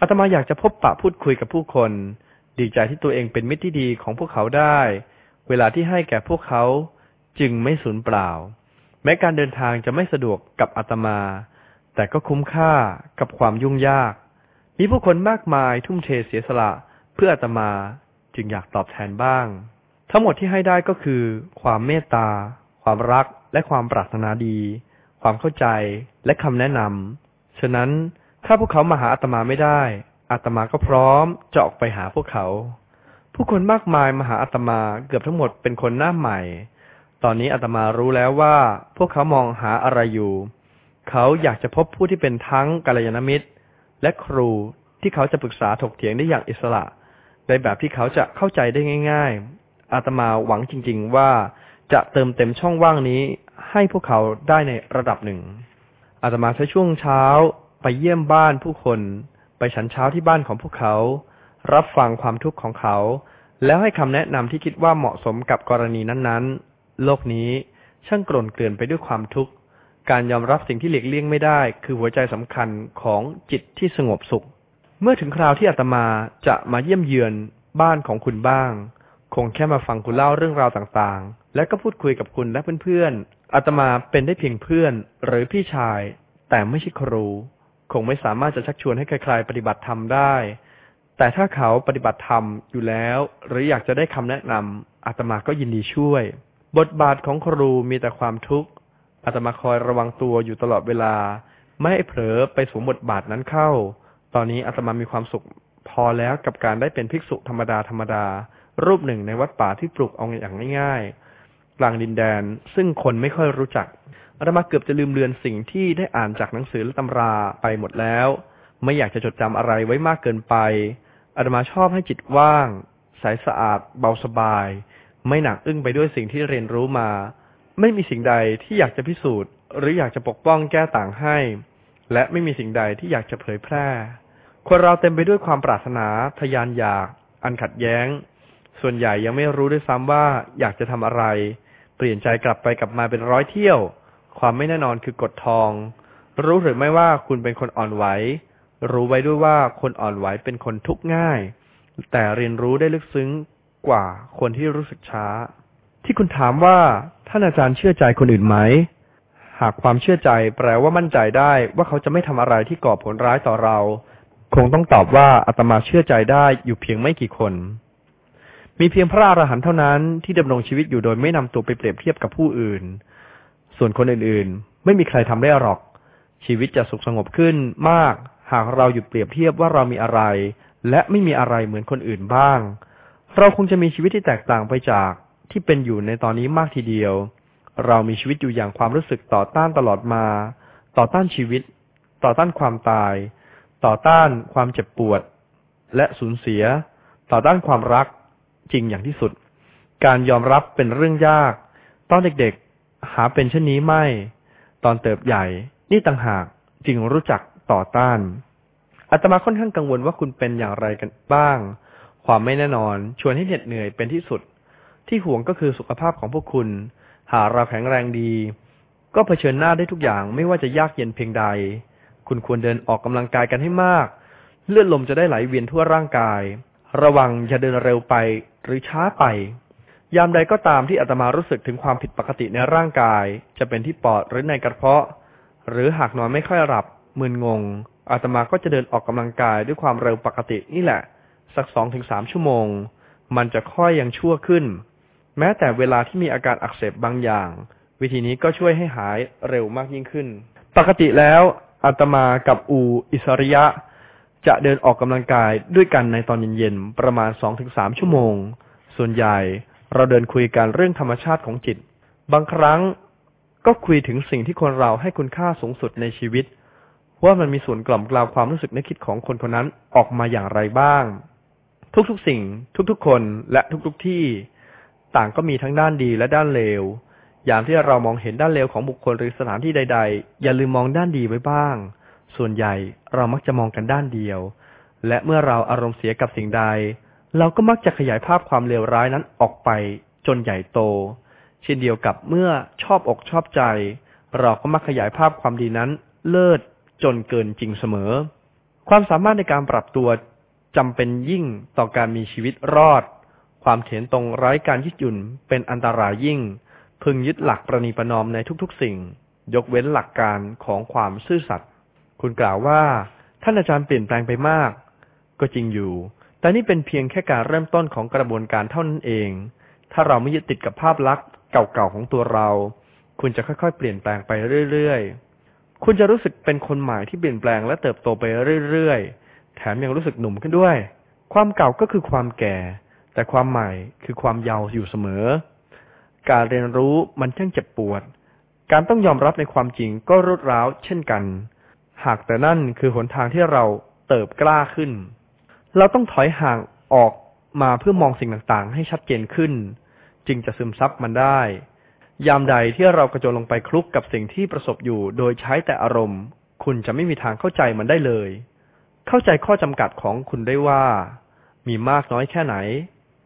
อาตมาอยากจะพบปะพูดคุยกับผู้คน ดีใจที่ตัวเองเป็นมิตรที่ดีของพวกเขาได้ เวลาที่ให้แก่พวกเขาจึงไม่สูญเปล่า แม้การเดินทางจะไม่สะดวกกับอาตมา แต่ก็คุ้มค่ากับความยุ่งยาก มีผู้คนมากมายทุ่มเทเสียสละ พื่ออาตมาจึงอยากตอบแทนบ้าง ทั้งหมดที่ให้ได้ก็คือ ความเมตตา ความรักและความปรารถนาดี ความเข้าใจและคำแนะนำฉะนั้นถ้าพวกเขามาหาอาตมาไม่ได้อาตมาก็พร้อมจะออกไปหาพวกเขา ผู้คนมากมายมาหาอาตมาเกือบทั้งหมดเป็นคนหน้าใหม่ ตอนนี้อาตมารู้แล้วว่า พวกเขามองหาอะไรอยู่ เขาอยากจะพบผู้ที่เป็นทั้งกัลยาณมิตร และครูที่เขาจะปรึกษาถกเถียงได้อย่างอิสระ ในแบบที่เขาจะเข้าใจได้ง่าย ๆ อาตมาหวังจริง ๆ ว่าจะเติมเต็มช่องว่างนี้ให้พวกเขาได้ในระดับหนึ่ง อาตมาใช้ช่วงเช้าไปเยี่ยมบ้านผู้คน ไปฉันเช้าที่บ้านของพวกเขา รับฟังความทุกข์ของเขา แล้วให้คำแนะนำที่คิดว่าเหมาะสมกับกรณีนั้นๆ โลกนี้ช่างกล่นเกลื่อนไปด้วยความทุกข์ การยอมรับสิ่งที่หลีกเลี่ยงไม่ได้ คือหัวใจสำคัญของจิตที่สงบสุข เมื่อถึงคราวที่อาตมาจะมาเยี่ยมเยือนบ้านของคุณบ้าง คงแค่มาฟังคุณเล่าเรื่องราวต่างๆ และก็พูดคุยกับคุณและเพื่อนๆอาตมาเป็นได้เพียงเพื่อนหรือพี่ชาย แต่ไม่ใช่ครู คงไม่สามารถจะชักชวนให้ใครๆปฏิบัติธรรมได้ แต่ถ้าเขาปฏิบัติธรรมอยู่แล้ว หรืออยากจะได้คำแนะนำอาตมาก็ยินดีช่วย บทบาทของครูมีแต่ความทุกข์อาตมาคอยระวังตัวอยู่ตลอดเวลา ไม่ให้เผลอไปสวมบทบาทนั้นเข้า ตอนนี้อาตมามีความสุขพอแล้วกับการได้เป็นภิกษุธรรมดาธรรมดา รูปหนึ่งในวัดป่าที่ปลูกเอาอย่างง่ายๆกลางดินแดน ซึ่งคนไม่ค่อยรู้จักอาตมาเกือบจะลืมเลือนสิ่งที่ได้อ่านจากหนังสือและตำราไปหมดแล้ว ไม่อยากจะจดจำอะไรไว้มากเกินไปอาตมาชอบให้จิตว่างใสสะอาด เบาสบาย ไม่หนักอึ้งไปด้วยสิ่งที่เรียนรู้มา ไม่มีสิ่งใดที่อยากจะพิสูจน์ หรืออยากจะปกป้องแก้ต่างให้ และไม่มีสิ่งใดที่อยากจะเผยแพร่ คนเราเต็มไปด้วยความปรารถนาทยานอยาก อันขัดแย้ง ส่วนใหญ่ยังไม่รู้ด้วยซ้ำว่าอยากจะทำอะไร เปลี่ยนใจกลับไปกลับมาเป็นร้อยเที่ยว ความไม่แน่นอนคือกฎทอง รู้หรือไม่ว่าคุณเป็นคนอ่อนไหว รู้ไว้ด้วยว่าคนอ่อนไหวเป็นคนทุกข์ง่าย แต่เรียนรู้ได้ลึกซึ้งกว่าคนที่รู้สึกช้า ที่คุณถามว่าท่านอาจารย์เชื่อใจคนอื่นไหม หากความเชื่อใจแปลว่ามั่นใจได้ว่าเขาจะไม่ทำอะไรที่ก่อผลร้ายต่อเรา คงต้องตอบว่าอาตมาเชื่อใจได้อยู่เพียงไม่กี่คน มีเพียงพระอรหันต์เท่านั้นที่ดำรงชีวิตอยู่โดยไม่นำตัวไปเปรียบเทียบกับผู้อื่น ส่วนคนอื่นๆ ไม่มีใครทำได้หรอก ชีวิตจะสุขสงบขึ้นมาก หากเราหยุดเปรียบเทียบว่าเรามีอะไร และไม่มีอะไรเหมือนคนอื่นบ้าง เราคงจะมีชีวิตที่แตกต่างไปจากที่เป็นอยู่ในตอนนี้มากทีเดียว เรามีชีวิตอยู่อย่างความรู้สึกต่อต้านตลอดมา ต่อต้านชีวิต ต่อต้านความตาย ต่อต้านความเจ็บปวด และสูญเสีย ต่อต้านความรักจริงอย่างที่สุด การยอมรับเป็นเรื่องยาก ตอนเด็กๆ หาเป็นเช่นนี้ไม่ ตอนเติบใหญ่ นี่ต่างหากจึงรู้จักต่อต้านอาตมาค่อนข้างกังวลว่าคุณเป็นอย่างไรกันบ้าง ความไม่แน่นอนชวนให้เหน็ดเหนื่อยเป็นที่สุด ที่ห่วงก็คือสุขภาพของพวกคุณ หากเราแข็งแรงดี ก็เผชิญหน้าได้ทุกอย่างไม่ว่าจะยากเย็นเพียงใด คุณควรเดินออกกำลังกายกันให้มาก เลือดลมจะได้ไหลเวียนทั่วร่างกาย ระวังอย่าเดินเร็วไปหรือช้าไป ยามใดก็ตามที่อาตมารู้สึกถึงความผิดปกติในร่างกาย จะเป็นที่ปอดหรือในกระเพาะ หรือหากนอนไม่ค่อยหลับมึนงงอาตมาก็จะเดินออกกำลังกายด้วยความเร็วปกตินี่แหละ สักสองถึงสามชั่วโมง มันจะค่อยยังชั่วขึ้น แม้แต่เวลาที่มีอาการอักเสบบางอย่าง วิธีนี้ก็ช่วยให้หายเร็วมากยิ่งขึ้น ปกติแล้ว อาตมากับอูอิสริยะ จะเดินออกกำลังกายด้วยกันในตอนเย็นๆประมาณสองถึงสามชั่วโมง ส่วนใหญ่เราเดินคุยกันเรื่องธรรมชาติของจิต บางครั้งก็คุยถึงสิ่งที่คนเราให้คุณค่าสูงสุดในชีวิต ว่ามันมีส่วนกล่อมกล่าวความรู้สึกนึกคิดของคนคนนั้นออกมาอย่างไรบ้าง ทุกๆสิ่ง ทุกๆคนและทุกๆที่ ต่างก็มีทั้งด้านดีและด้านเลว ย่างที่เรามองเห็นด้านเลวของบุคคลหรือสถานที่ใด ๆ อย่าลืมมองด้านดีไว้บ้าง ส่วนใหญ่เรามักจะมองกันด้านเดียว และเมื่อเราอารมณ์เสียกับสิ่งใด เราก็มักจะขยายภาพความเลวร้ายนั้นออกไปจนใหญ่โต เช่นเดียวกับเมื่อชอบอกชอบใจ เราก็มักขยายภาพความดีนั้น เลิศจนเกินจริงเสมอ ความสามารถในการปรับตัวจำเป็นยิ่งต่อการมีชีวิตรอด ความเถียนตรงไร้การยึดหยุ่นเป็นอันตรายยิ่ง พึงยึดหลักประนีประนอมในทุกๆสิ่ง ยกเว้นหลักการของความซื่อสัตย์คุณกล่าวว่า ท่านอาจารย์เปลี่ยนแปลงไปมาก ก็จริงอยู่ แต่นี่เป็นเพียงแค่การเริ่มต้นของกระบวนการเท่านั้นเอง ถ้าเราไม่ยึดติดกับภาพลักษณ์เก่าๆของตัวเรา คุณจะค่อยๆ เปลี่ยนแปลงไปเรื่อยๆ คุณจะรู้สึกเป็นคนใหม่ที่เปลี่ยนแปลงและเติบโตไปเรื่อยๆ แถมยังรู้สึกหนุ่มขึ้นด้วย ความเก่าก็คือความแก่ แต่ความใหม่คือความเยาว์อยู่เสมอ การเรียนรู้มันช่างเจ็บปวด การต้องยอมรับในความจริงก็รุดร้าวเช่นกัน หากแต่นั่นคือหนทางที่เราเติบกล้าขึ้น เราต้องถอยห่างออกมาเพื่อมองสิ่งต่างๆ ให้ชัดเจนขึ้น จึงจะซึมซับมันได้ ยามใดที่เรากระโจนลงไปคลุกกับสิ่งที่ประสบอยู่ โดยใช้แต่อารมณ์ คุณจะไม่มีทางเข้าใจมันได้เลย เข้าใจข้อจำกัดของคุณได้ว่า มีมากน้อยแค่ไหน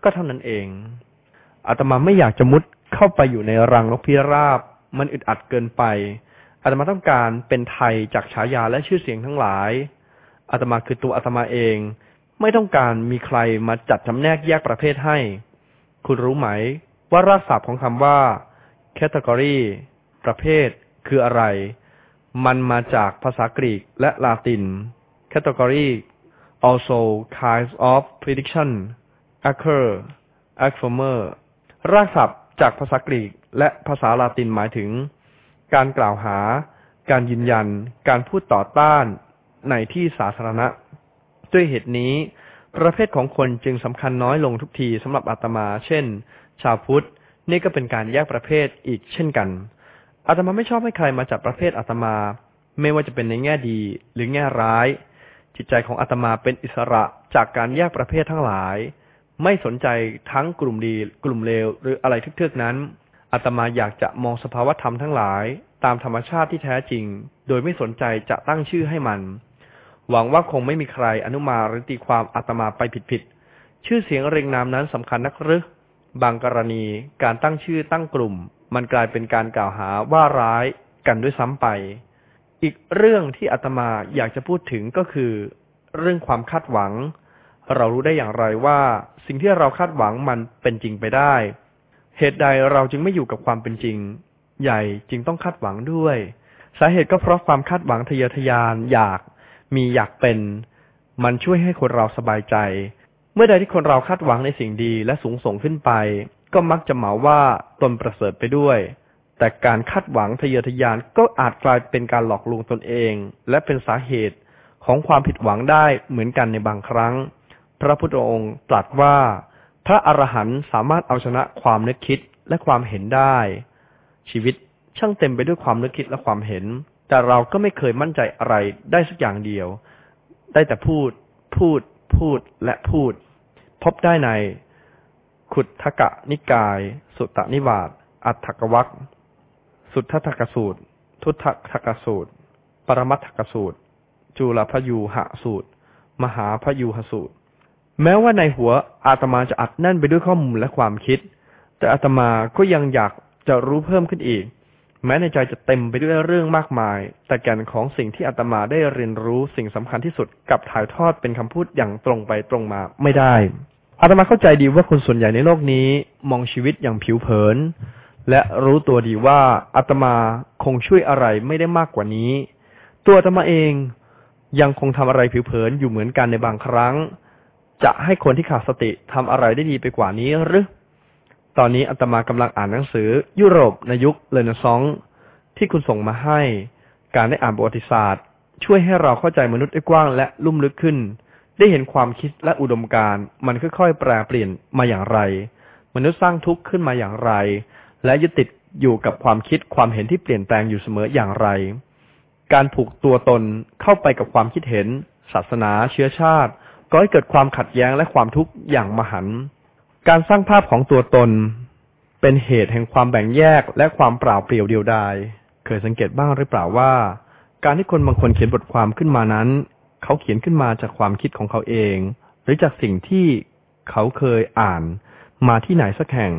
ก็เท่านั้นเองอาตมาไม่อยากจะมุด เข้าไปอยู่ในรังนกพิราบ มันอึดอัดเกินไปอาตมาต้องการเป็นไทยจากฉายาและชื่อเสียงทั้งหลายอาตมาคือตัวอาตมาเอง ไม่ต้องการมีใครมาจัดจำแนกแยกประเภทให้ คุณรู้ไหม ว่ารากศัพท์ของคำว่า category ประเภท คืออะไร มันมาจากภาษากรีกและลาติน category also kinds of prediction occur affirmer รากศัพท์ จากภาษากรีกและภาษาลาตินหมายถึง การกล่าวหา การยืนยัน การพูดต่อต้านในที่สาธารณะ ด้วยเหตุนี้ ประเภทของคนจึงสำคัญน้อยลงทุกทีสำหรับอาตมา เช่น ชาวพุทธ นี่ก็เป็นการแยกประเภทอีกเช่นกัน อาตมาไม่ชอบให้ใครมาจับประเภทอาตมา ไม่ว่าจะเป็นในแง่ดีหรือแง่ร้าย จิตใจของอาตมาเป็นอิสระจากการแยกประเภททั้งหลาย ไม่สนใจทั้งกลุ่มดี กลุ่มเลวหรืออะไรทึกๆนั้นอาตมาอยากจะมองสภาวธรรมทั้งหลาย ตามธรรมชาติที่แท้จริง โดยไม่สนใจจะตั้งชื่อให้มัน หวังว่าคงไม่มีใครอนุมาหรือตีความอาตมาไปผิดๆชื่อเสียงเรียงนามนั้นสำคัญนักหรือบางกรณีการตั้งชื่อตั้งกลุ่ม มันกลายเป็นการกล่าวหาว่าร้ายกันด้วยซ้ำไป อีกเรื่องที่อาตมาอยากจะพูดถึงก็คือ เรื่องความคาดหวัง เรารู้ได้อย่างไรว่า สิ่งที่เราคาดหวังมันเป็นจริงไปได้ เหตุใดเราจึงไม่อยู่กับความเป็นจริง ใหญ่จึงต้องคาดหวังด้วย สาเหตุก็เพราะความคาดหวังทะเยอทะยานอยากมีอยากเป็น มันช่วยให้คนเราสบายใจ เมื่อใดที่คนเราคาดหวังในสิ่งดีและสูงส่งขึ้นไป ก็มักจะเหมาว่าตนประเสริฐไปด้วย แต่การคาดหวังทะเยอทะยานก็อาจกลายเป็นการหลอกลวงตนเอง และเป็นสาเหตุของความผิดหวังได้เหมือนกันในบางครั้ง พระพุทธองค์ตรัสว่า พระอรหันต์สามารถเอาชนะความนึกคิดและความเห็นได้ ชีวิตช่างเต็มไปด้วยความนึกคิดและความเห็น แต่เราก็ไม่เคยมั่นใจอะไรได้สักอย่างเดียว ได้แต่พูด พูด พูดและพูด พบได้ใน ขุททกะนิกาย สุตตนิวาสอัฏฐกวักสุทธทกสูตร ทุตททกสูตร ปรมัตถกสูตร จุลพยูหสูตร มหาพยูหสูตร แม้ว่าในหัวอาตมาจะอัดแน่นไปด้วยข้อมูลและความคิด แต่อาตมาก็ยังอยากจะรู้เพิ่มขึ้นอีก แม้ในใจจะเต็มไปด้วยเรื่องมากมาย แต่แก่นของสิ่งที่อาตมาได้เรียนรู้สิ่งสำคัญที่สุดกับถ่ายทอดเป็นคำพูดอย่างตรงไปตรงมาไม่ได้ อาตมาเข้าใจดีว่าคนส่วนใหญ่ในโลกนี้ มองชีวิตอย่างผิวเผิน และรู้ตัวดีว่าอาตมาคงช่วยอะไรไม่ได้มากกว่านี้ ตัวอาตมาเองยังคงทำอะไรผิวเผินอยู่เหมือนกันในบางครั้ง จะให้คนที่ขาดสติทำอะไรได้ดีไปกว่านี้หรือ ตอนนี้อาตมากำลังอ่านหนังสือ ยุโรปในยุคเรเนซองที่คุณส่งมาให้ การได้อ่านประวัติศาสตร์ ช่วยให้เราเข้าใจมนุษย์ได้กว้างและลุ่มลึกขึ้น ได้เห็นความคิดและอุดมการณ์มันค่อยๆแปรเปลี่ยนมาอย่างไร มนุษย์สร้างทุกข์ขึ้นมาอย่างไร และยึดติดอยู่กับความคิดความเห็นที่เปลี่ยนแปลงอยู่เสมออย่างไร การผูกตัวตนเข้าไปกับความคิดเห็น ศาสนา เชื้อชาติ ก็ให้เกิดความขัดแย้งและความทุกข์อย่างมหันต์การสร้างภาพของตัวตน เป็นเหตุแห่งความแบ่งแยกและความเปล่าเปลี่ยวเดียวดาย เคยสังเกตบ้างหรือเปล่าว่า การที่คนบางคนเขียนบทความขึ้นมานั้น เขาเขียนขึ้นมาจากความคิดของเขาเอง หรือจากสิ่งที่เขาเคยอ่านมาที่ไหนสักแห่ง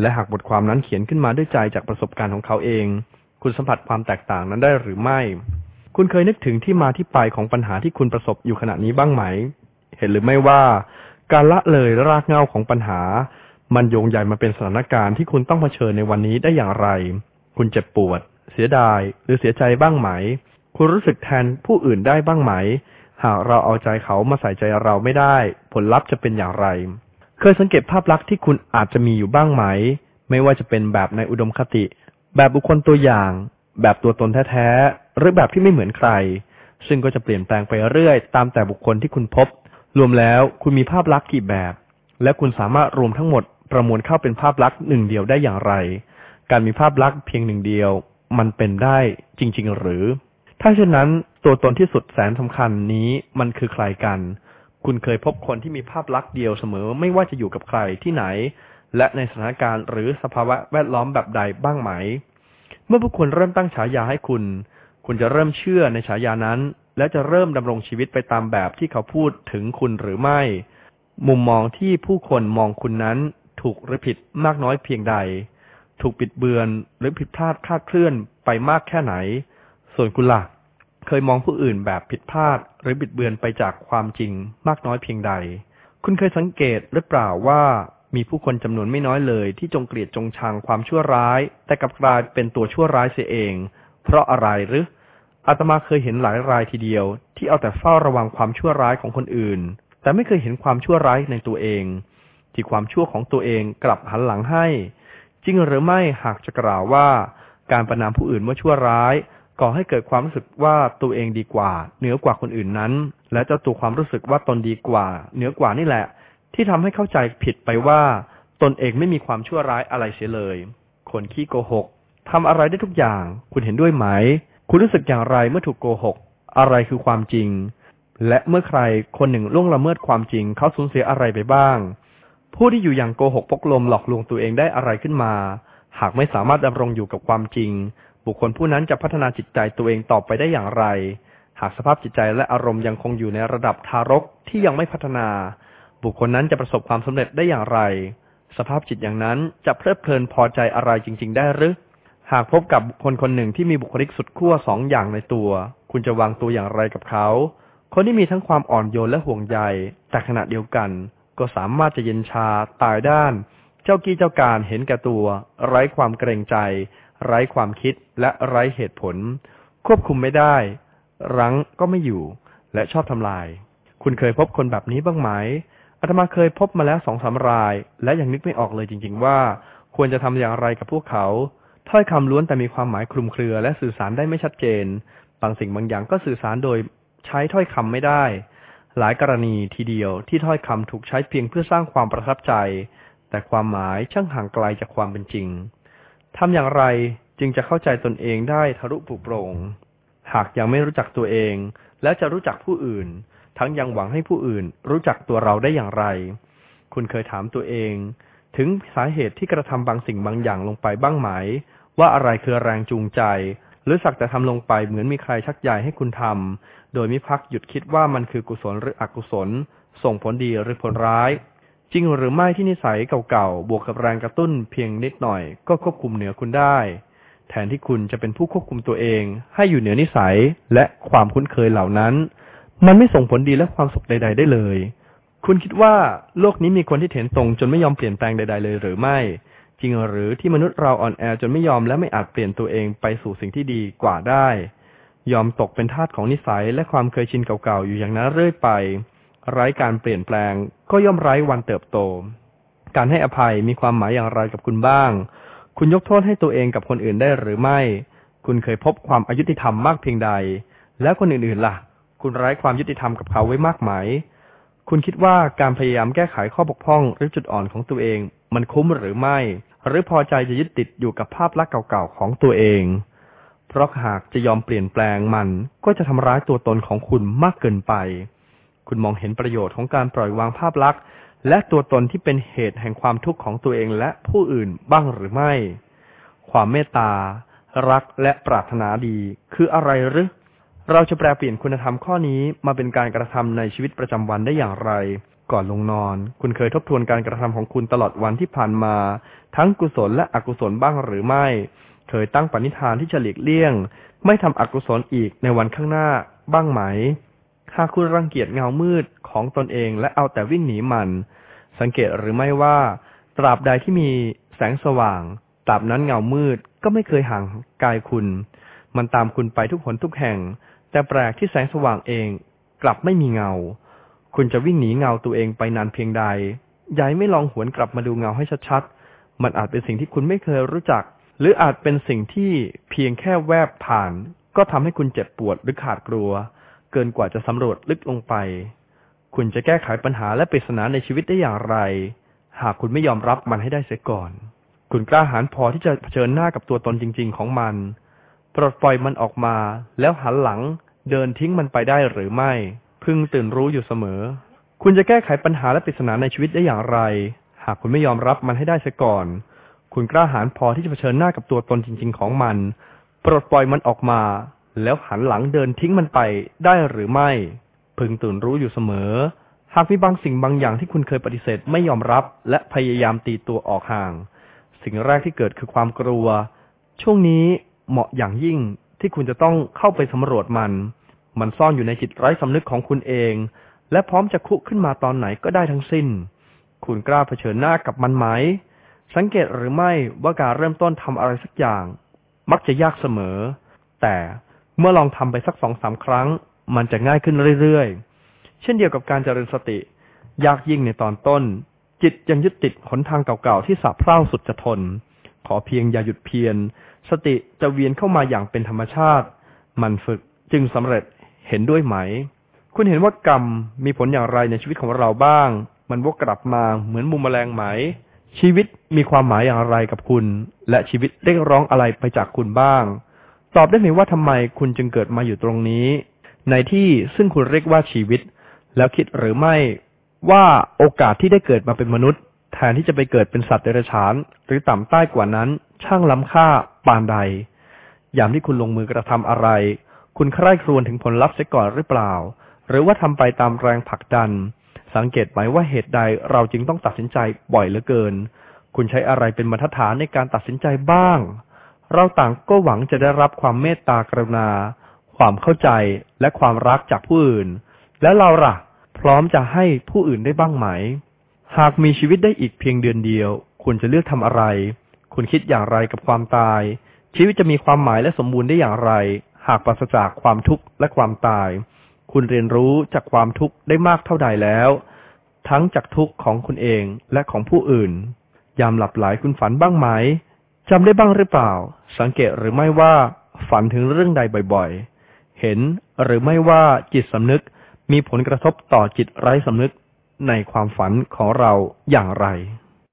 และหากบทความนั้นเขียนขึ้นมาด้วยใจจากประสบการณ์ของเขาเอง คุณสัมผัสความแตกต่างนั้นได้หรือไม่ คุณเคยนึกถึงที่มาที่ไปของปัญหาที่คุณประสบอยู่ขณะนี้บ้างไหม เห็นหรือไม่ว่า การละเลยรากเหง้าของปัญหา มันโยงใหญ่มาเป็นสถานการณ์ที่คุณต้องเผชิญในวันนี้ได้อย่างไร คุณเจ็บปวด เสียดาย หรือเสียใจบ้างไหม คุณรู้สึกแทนผู้อื่นได้บ้างไหม หากเราเอาใจเขามาใส่ใจเราไม่ได้ ผลลัพธ์จะเป็นอย่างไร เคยสังเกตภาพลักษณ์ที่คุณอาจจะมีอยู่บ้างไหม ไม่ว่าจะเป็นแบบในอุดมคติ แบบบุคคลตัวอย่าง แบบตัวตนแท้ๆหรือแบบที่ไม่เหมือนใครซึ่งก็จะเปลี่ยนแปลงไปเรื่อยตามแต่บุคคลที่คุณพบ รวมแล้วคุณมีภาพลักษณ์กี่แบบ และคุณสามารถรวมทั้งหมดประมวลเข้าเป็นภาพลักษณ์หนึ่งเดียวได้อย่างไร การมีภาพลักษณ์เพียงหนึ่งเดียว มันเป็นได้จริง ๆ หรือ ถ้าเช่นนั้นตัวตนที่สุดแสนสำคัญนี้มันคือใครกัน คุณเคยพบคนที่มีภาพลักษณ์เดียวเสมอไม่ว่าจะอยู่กับใครที่ไหน และในสถานการณ์หรือสภาวะแวดล้อมแบบใดบ้างไหม เมื่อผู้คนเริ่มตั้งฉายาให้คุณ คุณจะเริ่มเชื่อในฉายานั้น และจะเริ่มดำรงชีวิตไปตามแบบที่เขาพูดถึงคุณหรือไม่ มุมมองที่ผู้คนมองคุณนั้นถูกหรือผิดมากน้อยเพียงใด ถูกปิดเบือนหรือผิดพลาดคลาดเคลื่อนไปมากแค่ไหน ส่วนคุณละ่ะเคยมองผู้อื่นแบบผิดพลาดหรือบิดเบือนไปจากความจริงมากน้อยเพียงใด คุณเคยสังเกตหรือเปล่าว่ามีผู้คนจำนวนไม่น้อยเลย ที่จงเกลียดจงชังความชั่วร้าย แต่กลับกลายเป็นตัวชั่วร้ายเสียเอง เพราะอะไรหรือ อาตมาเคยเห็นหลายรายทีเดียว ที่เอาแต่เฝ้าระวังความชั่วร้ายของคนอื่น แต่ไม่เคยเห็นความชั่วร้ายในตัวเอง ที่ความชั่วของตัวเองกลับหันหลังให้ จริงหรือไม่หากจะกล่าวว่า การประนามผู้อื่นว่าชั่วร้ายก่อให้เกิดความรู้สึกว่าตัวเองดีกว่า เหนือกว่าคนอื่นนั้น และเจ้าตัวความรู้สึกว่าตนดีกว่า เหนือกว่านี่แหละ ที่ทำให้เข้าใจผิดไปว่า ตนเองไม่มีความชั่วร้ายอะไรเสียเลย คนขี้โกหกทำอะไรได้ทุกอย่าง คุณเห็นด้วยไหม คุณรู้สึกอย่างไรเมื่อถูกโกหก อะไรคือความจริง และเมื่อใครคนหนึ่งล่วงละเมิดความจริง เขาสูญเสียอะไรไปบ้าง ผู้ที่อยู่อย่างโกหกพกลมหลอกลวงตัวเองได้อะไรขึ้นมา หากไม่สามารถดำรงอยู่กับความจริง บุคคลผู้นั้นจะพัฒนาจิตใจตัวเองต่อไปได้อย่างไร หากสภาพจิตใจและอารมณ์ยังคงอยู่ในระดับทารกที่ยังไม่พัฒนา บุคคลนั้นจะประสบความสำเร็จได้อย่างไร สภาพจิตอย่างนั้นจะเพลิดเพลินพอใจอะไรจริง ๆ ได้หรือ หากพบกับบุคคลคนหนึ่งที่มีบุคลิกสุดขั้วสองอย่างในตัว คุณจะวางตัวอย่างไรกับเขา คนที่มีทั้งความอ่อนโยนและห่วงใย แต่ขณะเดียวกัน ก็สามารถจะเย็นชา ตายด้าน เจ้ากี้เจ้าการเห็นแก่ตัว ไร้ความเกรงใจ ไร้ความคิดและไร้เหตุผล ควบคุมไม่ได้ รั้งก็ไม่อยู่ และชอบทำลาย คุณเคยพบคนแบบนี้บ้างไหมอาตมาเคยพบมาแล้วสองสามราย และยังนึกไม่ออกเลยจริง ๆ ว่า ควรจะทำอย่างไรกับพวกเขา ถ้อยคำล้วนแต่มีความหมายคลุมเครือ และสื่อสารได้ไม่ชัดเจน บางสิ่งบางอย่างก็สื่อสารโดยใช้ถ้อยคำไม่ได้ หลายกรณีทีเดียวที่ถ้อยคำถูกใช้เพียงเพื่อสร้างความประทับใจ แต่ความหมายช่างห่างไกลจากความเป็นจริงทำอย่างไรจึงจะเข้าใจตนเองได้ทะลุปลุกโปร่ง หากยังไม่รู้จักตัวเอง และจะรู้จักผู้อื่น ทั้งยังหวังให้ผู้อื่น รู้จักตัวเราได้อย่างไร คุณเคยถามตัวเอง ถึงสาเหตุที่กระทำบางสิ่งบางอย่างลงไปบ้างไหม ว่าอะไรคือแรงจูงใจ หรือสักแต่ทำลงไปเหมือนมีใครชักใยให้คุณทำโดยมิพักหยุดคิดว่ามันคือกุศลหรืออกุศล ส่งผลดีหรือผลร้าย จริงหรือไม่ที่นิสัยเก่าๆ บวกกับแรงกระตุ้นเพียงนิดหน่อย ก็ควบคุมเหนือคุณได้ แทนที่คุณจะเป็นผู้ควบคุมตัวเอง ให้อยู่เหนือนิสัยและความคุ้นเคยเหล่านั้น มันไม่ส่งผลดีและความสุขใด ๆ ได้เลย คุณคิดว่าโลกนี้มีคนที่เถนตรงจนไม่ยอมเปลี่ยนแปลงใด ๆ เลยหรือไม่ จริงหรือที่มนุษย์เราอ่อนแอจนไม่ยอมและไม่อาจเปลี่ยนตัวเองไปสู่สิ่งที่ดีกว่าได้ ยอมตกเป็นทาสของนิสัยและความเคยชินเก่าๆอยู่อย่างนั้นเรื่อยไป ไร้การเปลี่ยนแปลง ก็ย่อมไร้วันเติบโต การให้อภัยมีความหมายอย่างไรกับคุณบ้าง คุณยกโทษให้ตัวเองกับคนอื่นได้หรือไม่ คุณเคยพบความอายุติธรรมมากเพียงใด แล้วคนอื่นๆล่ะ คุณไร้ความยุติธรรมกับเขาไว้มากไหมคุณคิดว่าการพยายามแก้ไขข้อบกพร่องหรือจุดอ่อนของตัวเอง มันคุ้มหรือไม่ หรือพอใจจะยึดติดอยู่กับภาพลักษณ์เก่าๆของตัวเอง เพราะหากจะยอมเปลี่ยนแปลงมันก็จะทำร้ายตัวตนของคุณมากเกินไป คุณมองเห็นประโยชน์ของการปล่อยวางภาพลักษณ์ และตัวตนที่เป็นเหตุแห่งความทุกข์ของตัวเองและผู้อื่นบ้างหรือไม่ ความเมตตา รักและปรารถนาดี คืออะไรหรือเราจะแปลเปลี่ยนคุณธรรมข้อนี้มาเป็นการกระทำในชีวิตประจำวันได้อย่างไร ก่อนลงนอน คุณเคยทบทวนการกระทำของคุณตลอดวันที่ผ่านมา ทั้งกุศลและอกุศลบ้างหรือไม่ เคยตั้งปณิธานที่จะหลีกเลี่ยง ไม่ทำอกุศลอีกในวันข้างหน้าบ้างไหมหากคุณรังเกียจเงามืดของตนเองและเอาแต่วิ่งหนีมัน สังเกตหรือไม่ว่า ตราบใดที่มีแสงสว่าง ตราบนั้นเงามืดก็ไม่เคยห่างกายคุณ มันตามคุณไปทุกหนทุกแห่ง แต่แปลกที่แสงสว่างเองกลับไม่มีเงา คุณจะวิ่งหนีเงาตัวเองไปนานเพียงใดยายไม่ลองหวนกลับมาดูเงาให้ชัดๆ มันอาจเป็นสิ่งที่คุณไม่เคยรู้จัก หรืออาจเป็นสิ่งที่เพียงแค่แวบผ่าน ก็ทำให้คุณเจ็บปวดหรือขาดกลัว เกินกว่าจะสำรวจลึกลงไป คุณจะแก้ไขปัญหาและปริศนาในชีวิตได้อย่างไร หากคุณไม่ยอมรับมันให้ได้เสียก่อน คุณกล้าหาญพอที่จะเผชิญหน้ากับตัวตนจริง ๆ ของมัน ปลดปล่อยมันออกมา แล้วหันหลังเดินทิ้งมันไปได้หรือไม่ พึงตื่นรู้อยู่เสมอ คุณจะแก้ไขปัญหาและปริศนาในชีวิตได้อย่างไร หากคุณไม่ยอมรับมันให้ได้เสียก่อน คุณกล้าหาญพอที่จะเผชิญหน้ากับตัวตนจริง ๆ ของมัน ปลดปล่อยมันออกมา แล้วหันหลังเดินทิ้งมันไปได้หรือไม่ พึงตื่นรู้อยู่เสมอ หากมีบางสิ่งบางอย่างที่คุณเคยปฏิเสธไม่ยอมรับ และพยายามตีตัวออกห่าง สิ่งแรกที่เกิดคือความกลัว ช่วงนี้เหมาะอย่างยิ่งที่คุณจะต้องเข้าไปสำรวจมัน มันซ่อนอยู่ในจิตไร้สำนึกของคุณเอง และพร้อมจะคุขึ้นมาตอนไหนก็ได้ทั้งสิ้น คุณกล้าเผชิญหน้ากับมันไหม สังเกตหรือไม่ว่าการเริ่มต้นทำอะไรสักอย่าง มักจะยากเสมอ แต่เมื่อลองทำไปสักสองสามครั้ง มันจะง่ายขึ้นเรื่อยๆ เช่นเดียวกับการเจริญสติ ยากยิ่งในตอนต้น จิตยังยึดติดหนทางเก่าๆที่สับเพร่าสุดจะทน ขอเพียงอย่าหยุดเพียรสติจะเวียนเข้ามาอย่างเป็นธรรมชาติ มันฝึกจึงสำเร็จ เห็นด้วยไหม คุณเห็นว่ากรรมมีผลอย่างไรในชีวิตของเราบ้าง มันวกกลับมาเหมือนมุมแมลงไหม ชีวิตมีความหมายอย่างไรกับคุณ และชีวิตเรียกร้องอะไรไปจากคุณบ้าง ตอบได้ไหมว่าทำไมคุณจึงเกิดมาอยู่ตรงนี้ ในที่ซึ่งคุณเรียกว่าชีวิต แล้วคิดหรือไม่ว่าโอกาสที่ได้เกิดมาเป็นมนุษย์ แทนที่จะไปเกิดเป็นสัตว์เดรัจฉาน หรือต่ำใต้กว่านั้น ช่างล้ำค่าปานใด ยามที่คุณลงมือกระทำอะไร คุณใคร่ครวญถึงผลลัพธ์เสียก่อนหรือเปล่า หรือว่าทำไปตามแรงผลักดัน สังเกตไหมว่าเหตุใดเราจึงต้องตัดสินใจบ่อยเหลือเกิน คุณใช้อะไรเป็นบรรทัดฐานในการตัดสินใจบ้าง เราต่างก็หวังจะได้รับความเมตตากรุณา ความเข้าใจและความรักจากผู้อื่น และเราล่ะ พร้อมจะให้ผู้อื่นได้บ้างไหม หากมีชีวิตได้อีกเพียงเดือนเดียว คุณจะเลือกทำอะไร คุณคิดอย่างไรกับความตายชีวิตจะมีความหมายและสมบูรณ์ได้อย่างไร หากปราศจากความทุกข์และความตาย คุณเรียนรู้จากความทุกข์ได้มากเท่าใดแล้ว ทั้งจากทุกข์ของคุณเองและของผู้อื่น ยามหลับไหลคุณฝันบ้างไหมจำได้บ้างหรือเปล่า สังเกตหรือไม่ว่าฝันถึงเรื่องใดบ่อยๆ เห็นหรือไม่ว่าจิตสำนึกมีผลกระทบต่อจิตไร้สำนึกในความฝันของเราอย่างไร